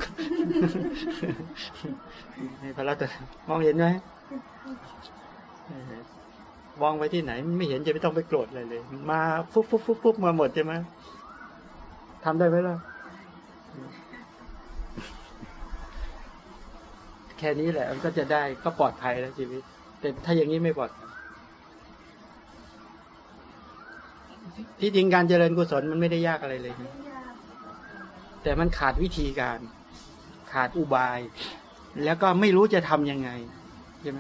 ในพระรัตนมองเห็นไหมมองไปที่ไหน ไม่เห็นจะไม่ต้องไปโกรธอะไรเลย มาปุ๊บปุ๊บปุ๊บปุ๊บมาหมดใช่ไหมทำได้ไหมล่ะแค่นี้แหละ มันก็จะได้ก็ปลอดภัยแล้วชีวิต แต่ถ้าอย่างนี้ไม่ปลอดภัย ที่จริงการเจริญกุศลมันไม่ได้ยากอะไรเลยนะแต่มันขาดวิธีการ ขาดอุบาย แล้วก็ไม่รู้จะทำยังไงใช่ไหม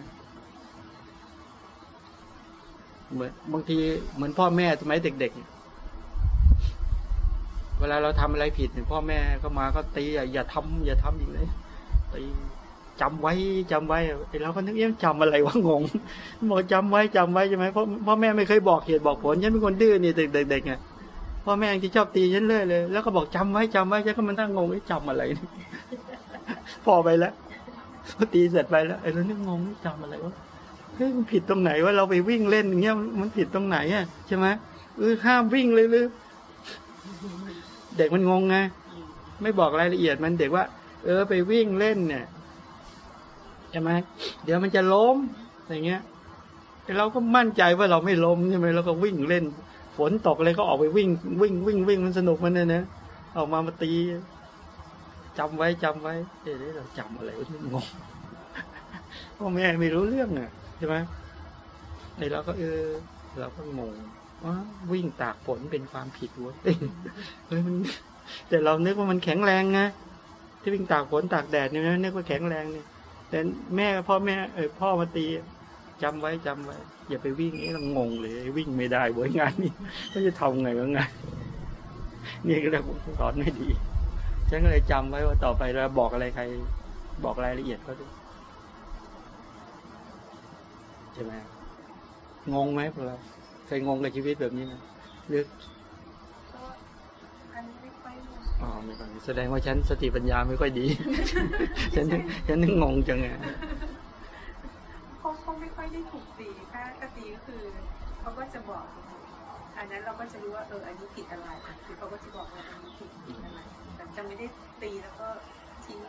เหมือนบางทีเหมือนพ่อแม่สมัยเด็ก ๆ เวลาเราทำอะไรผิดเนี่ยพ่อแม่ก็มาก็ตีอย่าทำอย่าทำอีกเลยตี จำไว้จำไว้ไอ้เราก็นึกเอ๊ะจำอะไรวะงงบอกจำไว้จำไว้ใช่ไหมเพราะพ่อแม่ไม่เคยบอกเหตุบอกผลฉันเป็นคนดื้อนี่เด็กๆไงพ่อแม่ที่ชอบตีฉันเรื่อยเลย แล้วก็บอกจำไว้จำไว้ฉันก็มันตั้งงงไอ้จำอะไรพอไปแล้วพอตีเสร็จไปแล้วไอ้เรานึกงงจำอะไรวะเฮ้ยมันผิดตรงไหนว่าเราไปวิ่งเล่นอย่างเงี้ยมันผิดตรงไหนอะใช่ไหมเออห้ามวิ่งเลยหรือเด็กมันงงไงไม่บอกรายละเอียดมันเด็กว่า เออไปวิ่งเล่นเนี่ย ช่ไหมเดี๋ยวมันจะล้มอย่างเงี้ยแต่เราก็มั่นใจว่าเราไม่ล้มใช่ไหมเราก็วิ่งเล่น ฝนตกอะไรก็ออกไปวิ่ง วิ่งวิ่งวิ่งมันสนุกมันเนี่ยนะออกมามาตีจำไว้จำไว้เอ๊ะเราจำอะไรที่งงพ่อแม่ไม่รู้เรื่องอะใช่ไหมไอ้เราก็เออ เราก็งงว่าวิ่งตากฝนเป็นความผิดวะเฮ้ยมันแต่เรานึกว่ามันแข็งแรงไงที่วิ่งตากฝนตากแดดเนี่ยนะนึกว่าแข็งแรงเนี่ย แต่แม่พ่อแม่เออพ่อมาตีจำไว้จำไว้ อย่าไปวิ่งนี่เรางงเลย วิ่งไม่ได้เว้ยงานนี้ก็จะทำไงวะงนนี่ก็เลยสอนไม่ดีฉันก็เลยจำไว้ว่าต่อไปเราบอกอะไรใคร บอกรายละเอียดเขาด้วยใช่ไหมงงไหมพวกเราเคยงงกับชีวิตแบบนี้ไหมหรือก อยรู้อ๋อไม่ค่อยแสดงว่าฉันสติปัญญาไม่ค่อยดี ฉันนึกฉันนึกงงจังไงเขาเขาไม่ค่อยได้ถูกตีถ้าถ้าตีก็คือเขาก็จะบอก อันนั้นเราก็จะรู้ว่าเอออันนี้ผิดอะไรคือเขาก็จะบอกว่าอันนี้ผิดผิดอะไรแต่จะไม่ได้ตีแล้วก็ทิ้ง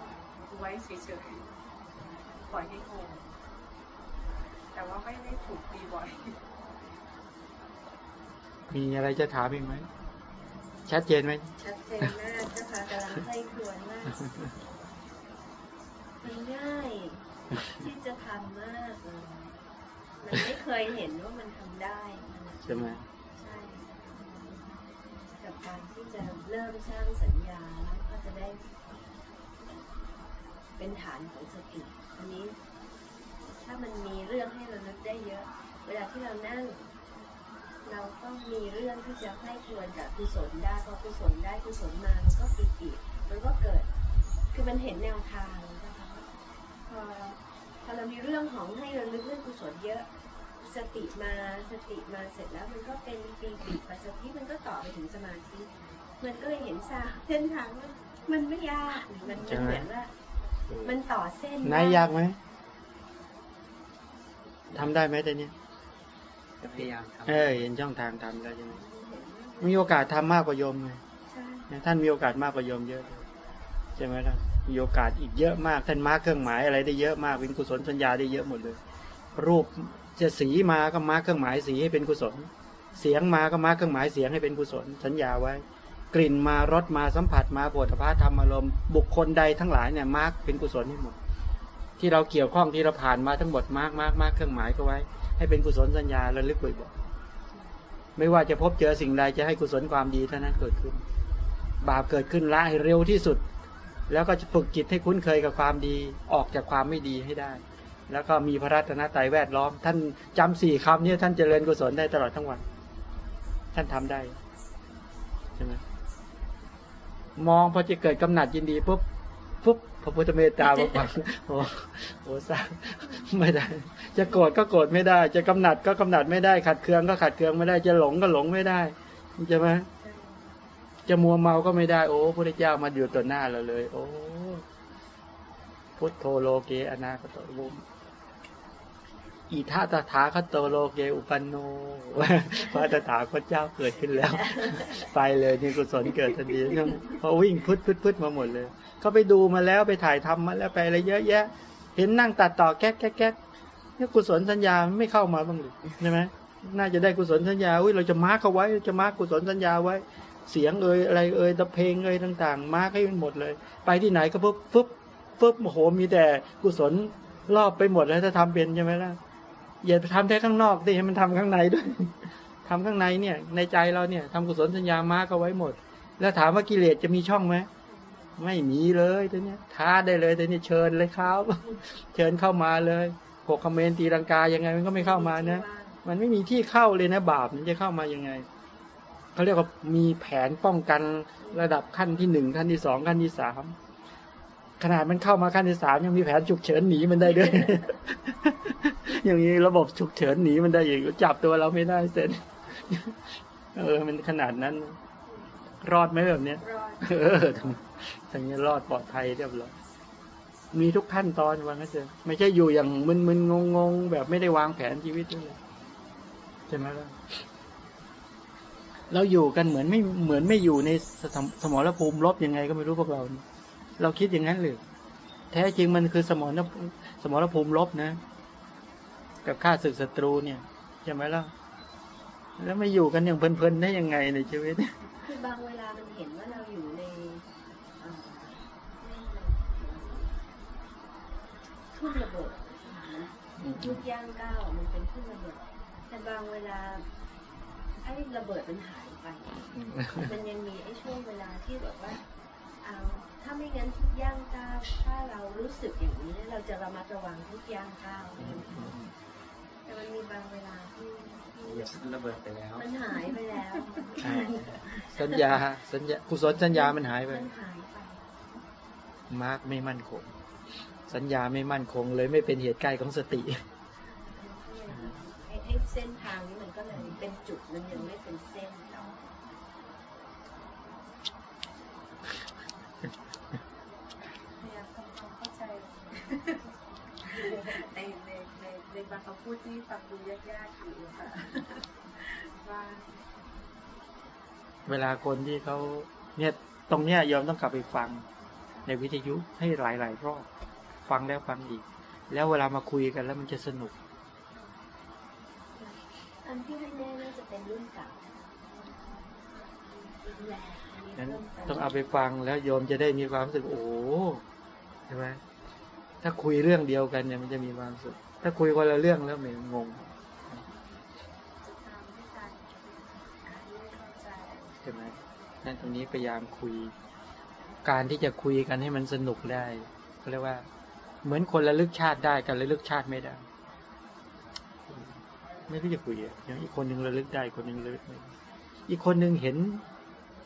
ไว้เฉยๆปล่อยให้งงแต่ว่าไม่ได้ถูกตีบ่อยมีอะไรจะถามอีกไหม ชัดเจนไหมชัดเจนมากเจ้าค่ะกำลังใคร่ครวญมากมันง่ายที่จะทำมากเลยมันไม่เคยเห็นว่ามันทำได้ใช่ไหมใช่กับการที่จะเริ่มสร้างสัญญาแล้วก็จะได้ เป็นฐานของสติอันนี้ ถ้ามันมีเรื่องให้เรานึกได้เยอะ เวลาที่เรานั่ง เราก็มีเรื่องที่จะให้ควรกับกุศลได้พอกุศลได้กุศลมามันก็ปิติมันก็เกิด คือมันเห็นแนวทางนะคะพอพอเรามีเรื่องของให้เราลึกเรื่องกุศลเยอะสติมาสติมาเสร็จแล้วมันก็เป็นปีติปัสสติมันก็ต่อไปถึงสมาธิมันก็เลยเห็นสายเส้นทางว่ามันไม่ยากมันมันเหมือนว่ามันต่อเส้นนายยากไหมทำได้ไหมแต่เนี้ย จะพยายามทำเออเห็นช่องทางทำแล้วใช่ไหมมีโอกาสทำมากกว่าโยมไงใช่นะท่านมีโอกาสมากกว่าโยมเยอะเลยใช่ไหมล่ะมีโอกาสอีกเยอะมาก ท่านมาร์คเครื่องหมายอะไรได้เยอะมากเป็นกุศลสัญญาได้เยอะหมดเลย รูปจะสีมาก็ mark เครื่องหมายสีให้เป็นกุศล เสียงมาก็ mark เครื่องหมายเสียงให้เป็นกุศลสัญญาไว้ กลิ่นมารสมาสัมผัสมาโผฏฐัพพะธรรมอารมณ์บุคคลใดทั้งหลายเนี่ย mark เป็นกุศลให้หมดที่เราเกี่ยวข้องที่เราผ่านมาทั้งหมด mark mark mark เครื่องหมายก็ไว้ ให้เป็นกุศลสัญญาระลึกบ่อยๆไม่ว่าจะพบเจอสิ่งใดจะให้กุศลความดีเท่านั้นเกิดขึ้น บาปเกิดขึ้นละให้เร็วที่สุด แล้วก็จะฝึกจิตให้คุ้นเคยกับความดีออกจากความไม่ดีให้ได้ แล้วก็มีพระรัตนตรัยแวดล้อม ท่านจำสี่คำนี้ท่านเจริญกุศลได้ตลอดทั้งวัน ท่านทำได้ใช่ไหมมองพอจะเกิดกำหนัดยินดีปุ๊บ ปุ๊บพระพุทธเมตตาบอกว่าโอ้โหสร้างไม่ได้ จะโกรธก็โกรธไม่ได้ จะกำหนัดก็กำหนัดไม่ได้ ขัดเคืองก็ขัดเคืองไม่ได้ จะหลงก็หลงไม่ได้ใช่ไหมจะมัวเมาก็ไม่ได้ โอ้พระเจ้ามาอยู่ต่อหน้าเราเลย โอ้พุทโธโลเกอนาคโตวุมอิทาตถาคตโตโลเกอุปันโนพระตถาคตเจ้าเกิดขึ้นแล้ว ไปเลยนี่กุศลเกิดทันทีเนี่ยพอวิ่งพุทพุทพุทมาหมดเลย เขาไปดูมาแล้วไปถ่ายทำมาแล้วไปอะไรเยอะแยะ เห็นนั่งตัดต่อแก๊กแก๊กแก๊กเนี่ยกุศลสัญญาไม่เข้ามาบ้างหรือใช่ไหมน่าจะได้กุศลสัญญาอุ้ยเราจะมาร์กเอาไว้จะมาร์กกุศลสัญญาไว้ เสียงเอ่ยอะไรเอ่ยตะเพลงเอ่ยต่างๆ มาร์กให้มันหมดเลย ไปที่ไหนก็ปุ๊บปุ๊บปุ๊บโอ้โหมีแต่กุศลรอบไปหมดแล้วถ้าทำเป็นใช่ไหมล่ะอย่าไปทำแค่ข้างนอกดิให้มันทำข้างในด้วยทำข้างในเนี่ย ในใจเราเนี่ยทำกุศลสัญญามาร์กเอาไว้หมด แล้วถามว่ากิเลสจะมีช่องไหม ไม่มีเลยตัวเนี้ย ท้าได้เลยตัวนี้เชิญเลยครับ เชิญเข้ามาเลยหกคอมเมนต์ตีรังกายังไงมันก็ไม่เข้ามานะมันไม่มีที่เข้าเลยนะบาปมันจะเข้ามายังไงเขาเรียกว่ามีแผนป้องกันระดับขั้นที่หนึ่งขั้นที่สองขั้นที่สามขนาดมันเข้ามาขั้นที่สามยังมีแผนฉุกเฉินหนีมันได้ด้วย อย่างนี้ระบบฉุกเฉินหนีมันได้อีกจับตัวเราไม่ได้เสร็จเออมันขนาดนั้น รอดไหมแบบเนี้ยรอดเออทำทางนี้รอดปลอดภัยเรียบร้อยมีทุกขั้นตอนวางก็เจอไม่ใช่อยู่อย่างมึนๆงงๆ แบบไม่ได้วางแผนชีวิตด้วยเลยใช่ไหมล่ะเราอยู่กันเหมือนไม่เหมือนไม่อยู่ในสมสมรภูมิรบยังไงก็ไม่รู้พวกเราเนี่ยเราคิดอย่างนั้นหรือแท้จริงมันคือสมรภูมิสมรภูมิรบนะ กับข้าศึกศัตรูเนี่ยใช่ไหมล่ะแล้วไม่อยู่กันอย่างเพลินๆได้ยังไงในชีวิต คือบางเวลามันเห็นว่าเราอยู่ในทุ่นระเบิดยุคย่างก้าวมันเป็นทุ่นระเบิดแต่บางเวลาไอ้ระเบิดมันหายไป มันยังมีไอ้ช่วงเวลาที่แบบว่าเอาถ้าไม่งั้นทุกย่างก้าวถ้าเรารู้สึกอย่างนี้ เราจะระมัดระวังทุกย่างก้าวแต่มันมีบางเวลาที่ ที่ระเบิดไปแล้ว มันหายไปแล้วใช่สัญญา สัญญากุศลสัญญามันหายไปมันหายไปมาร์กไม่มั่นคง สัญญาไม่มั่นคงเลยไม่เป็นเหตุใกล้ของสติไอ้ไอ้เส้นทางนี้มันก็เลยเป็นจุดมันยังไม่เป็นเส้นต่อพยายามทำความเข้าใจในในในใน บางคำพูดที่ฟังดูยากๆอยู่ค่ะว่าเวลาคนที่เขาเนี่ยตรงเนี้ยยอมต้องกลับไปฟังในวิทยุให้หลายๆรอบฟังแล้วฟังอีก แล้วเวลามาคุยกันแล้วมันจะสนุก อันที่ให้แน่น่าจะเป็นรุ่นเก่าแหละอันนี้นั้นเพิ่มเติมต้องเอาไปฟังแล้วโยมจะได้มีความรู้สึกโอ้โหใช่ไหมถ้าคุยเรื่องเดียวกันเนี่ยมันจะมีความสุข ถ้าคุยคนละเรื่องแล้วมันงงจะทำให้การอ่านให้เข้าใจใช่ไหมนั่นตรงนี้พยายามคุย การที่จะคุยกันให้มันสนุกได้เขาเรียกว่า เหมือนคนระลึกชาติได้กันระลึกชาติไม่ได้ ไม่รู้จะคุยอะอย่างอีกคนหนึ่งระลึกได้อีกคนหนึ่งระลึกไม่ได้อีกคนหนึ่งเห็น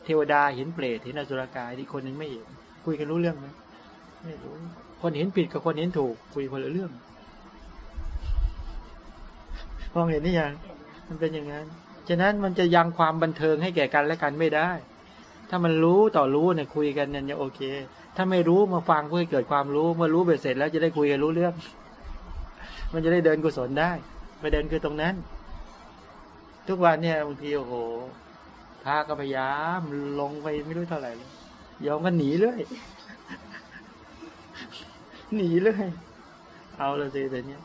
เทวดาเห็นเปรตเห็นอสุรกาย อีกคนหนึ่งไม่เห็น คุยกันรู้เรื่องไหมไม่รู้คนเห็นผิดกับคนเห็นถูก คุยคนละเรื่อง มองเห็นนี่ยังมันเป็นอย่างนั้น ฉะนั้นมันจะยังความบันเทิงให้แก่กันและกันไม่ได้ ถ้ามันรู้ต่อรู้เนี่ยคุยกันเนี่ยโอเค ถ้าไม่รู้มาฟังเพื่อให้เกิดความรู้ เมื่อรู้เบ็ดเสร็จแล้วจะได้คุยกันรู้เรื่อง มันจะได้เดินกุศลได้ประเด็นคือตรงนั้น ทุกวันเนี่ยบางทีโอ้โหพระก็พยายามลงไปไม่รู้เท่าไหร่เลยยอมกันหนีเลยหนีเลยเอาละสิแต่เนี้ย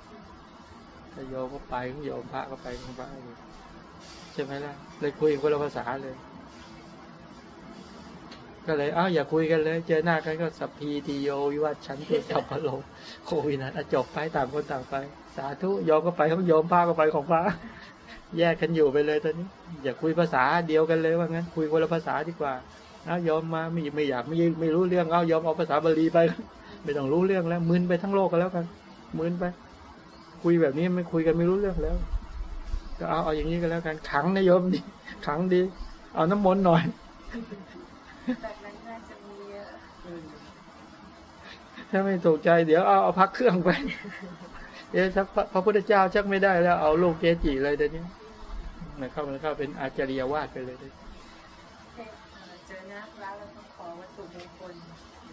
ถ้าโยมก็ไปของโยมพระก็ไปของพระใช่ไหมล่ะเลยคุยคนละภาษาเลย ก็เลยอ้าวอย่าคุยกันเลย เจอหน้ากันก็สัพพีติโยวิวัชชันตุสัพพะโลโควินันจบไปต่างคนต่างไป สาธุโยมก็ไปของโยมพระก็ไปของพระแยกกันอยู่ไปเลยตอนนี้ อย่าคุยภาษาเดียวกันเลยว่างั้น คุยคนละภาษาดีกว่าเอาโยมมาไม่ไม่อยากไม่ไม่รู้เรื่องเอาโยมเอาภาษาบาลีไป ไม่ต้องรู้เรื่องแล้วมึนไปทั้งโลกกันแล้วกันมึนไป คุยแบบนี้ไม่คุยกันไม่รู้เรื่องแล้วก็เอาเอาอย่างนี้ก็แล้วกันขังนะโยมดิขังดี เอาน้ำมนต์หน่อยแบบนั้นน่าจะมีเยอะอืมถ้าไม่ถูกใจเดี๋ยวเอาเอาพักเครื่องไปเดี๋ยวสักพระพระพุทธเจ้าชักไม่ได้แล้วเอาลูกเกจิเลยเดี๋ยวนี้มันเข้ามันเข้าเป็นอาจาริยวาสไปเลยเดี๋ยวเอ่อเจอหน้าพระแล้วต้องขอวัตถุมงคล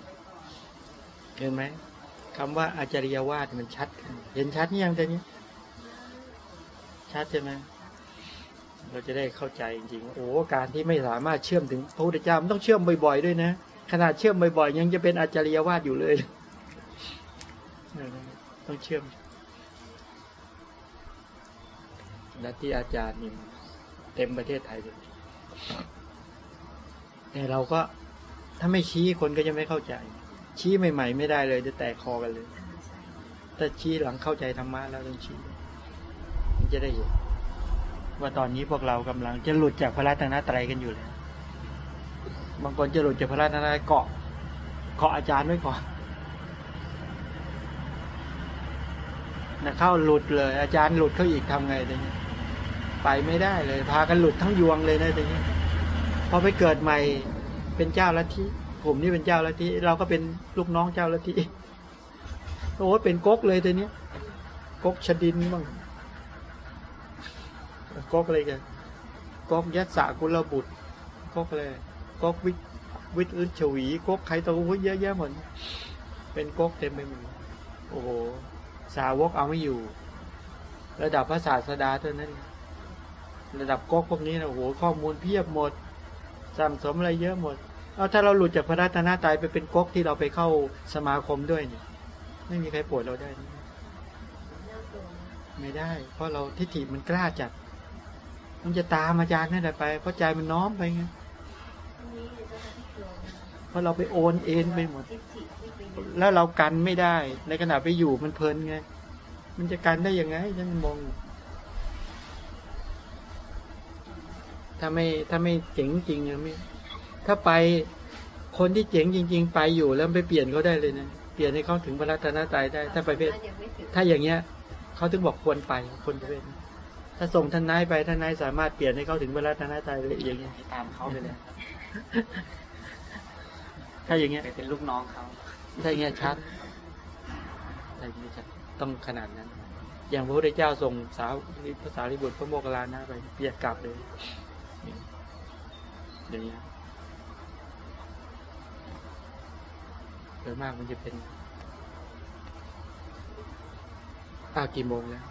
ไว้ก่อนเห็นไหม คำว่าอาจริยวาสมันชัด เห็นชัดนี่ยังแต่นี้ ชัดใช่ไหมเราจะได้เข้าใจจริงๆโอ้การที่ไม่สามารถเชื่อมถึงพระพุทธเจ้ามันต้องเชื่อมบ่อยๆด้วยนะขนาดเชื่อมบ่อยๆยังจะเป็นอาจริยวาสอยู่เลย ต้องเชื่อมและที่อาจารย์นี่เต็มประเทศไทยเลยแต่เราก็ถ้าไม่ชี้คนก็จะไม่เข้าใจ ชี้ใหม่ ๆ ไม่ได้เลย จะแตกคอกันเลยถ้าชี้หลังเข้าใจธรรมะแล้วต้องชี้มันจะได้เห็นว่าตอนนี้พวกเรากำลังจะหลุดจากพระรัตนตรัยกันอยู่แล้วบางคนจะหลุดจากพระรัตนตรัยเกาะเกาะอาจารย์ไว้ก่อนนะเข้าหลุดเลย อาจารย์หลุดเขาอีกทำไงทีนี้ไปไม่ได้เลย พากันหลุดทั้งยวงเลยนะทีนี้พอไปเกิดใหม่เป็นเจ้าลัทธิ ผมนี่เป็นเจ้าลัทธิเราก็เป็นลูกน้องเจ้าลัทธิโอ้เป็นก๊กเลยทีนี้ก๊กชดินบ้างก๊กอะไรกันก๊กยัตสากุลบุตรก๊กอะไรก๊กวิทวิทย์อึดฉวีก๊กใครตัวเยอะแยะหมดเป็นก๊กเต็มไปหมดโอ้โหสาวกเอาไม่อยู่ ระดับพระศาสดาเท่านั้น ระดับก๊กพวกนี้นะโอ้โหข้อมูลเพียบหมดสั่งสมอะไรเยอะหมด เอาถ้าเราหลุดจากพระรัตนตรัยไปเป็นก๊กที่เราไปเข้าสมาคมด้วยเนี่ยไม่มีใครปวดเราได้ ไม่ได้ เพราะเราทิฏฐิมันกล้าจัด มันจะตามอาจารย์นั่นแหละไปเพราะใจมันน้อมไปไงเพราะเราไปโอนเอ็นไปหมด แล้วเรากันไม่ได้ ในขณะไปอยู่มันเพลินไง มันจะกันได้ยังไงฉันมองถ้าไม่ถ้าไม่เจ๋งจริงอะไม่ ถ้าไปคนที่เจ๋งจริง ๆ ไปอยู่แล้วไปเปลี่ยนเขาได้เลยนะเปลี่ยนให้เขาถึงพระรัตนตรัยได้ ถ้าไปเพศยังไม่ถึงถ้าอย่างเงี้ยเขาถึงบอกควรไปคนประเภทนี้ถ้าส่งท่านนายไปท่านนายสามารถเปลี่ยนให้เขาถึงพระรัตนตรัยเลยอย่างเงี้ยให้ตามเขาไปเลยถ้าอย่างเงี้ยไปเป็นลูกน้องเขาถ้าอย่างเงี้ยชัดถ้าอย่างเงี้ยชัดต้องขนาดนั้น อย่างพระพุทธเจ้าส่งสาวภาษาลิบุตรพระโมคคัลลานะไปเปียกกลับเลยอย่างเงี้ย โดยมากมันจะเป็นอ้าวกี่โมงแล้ว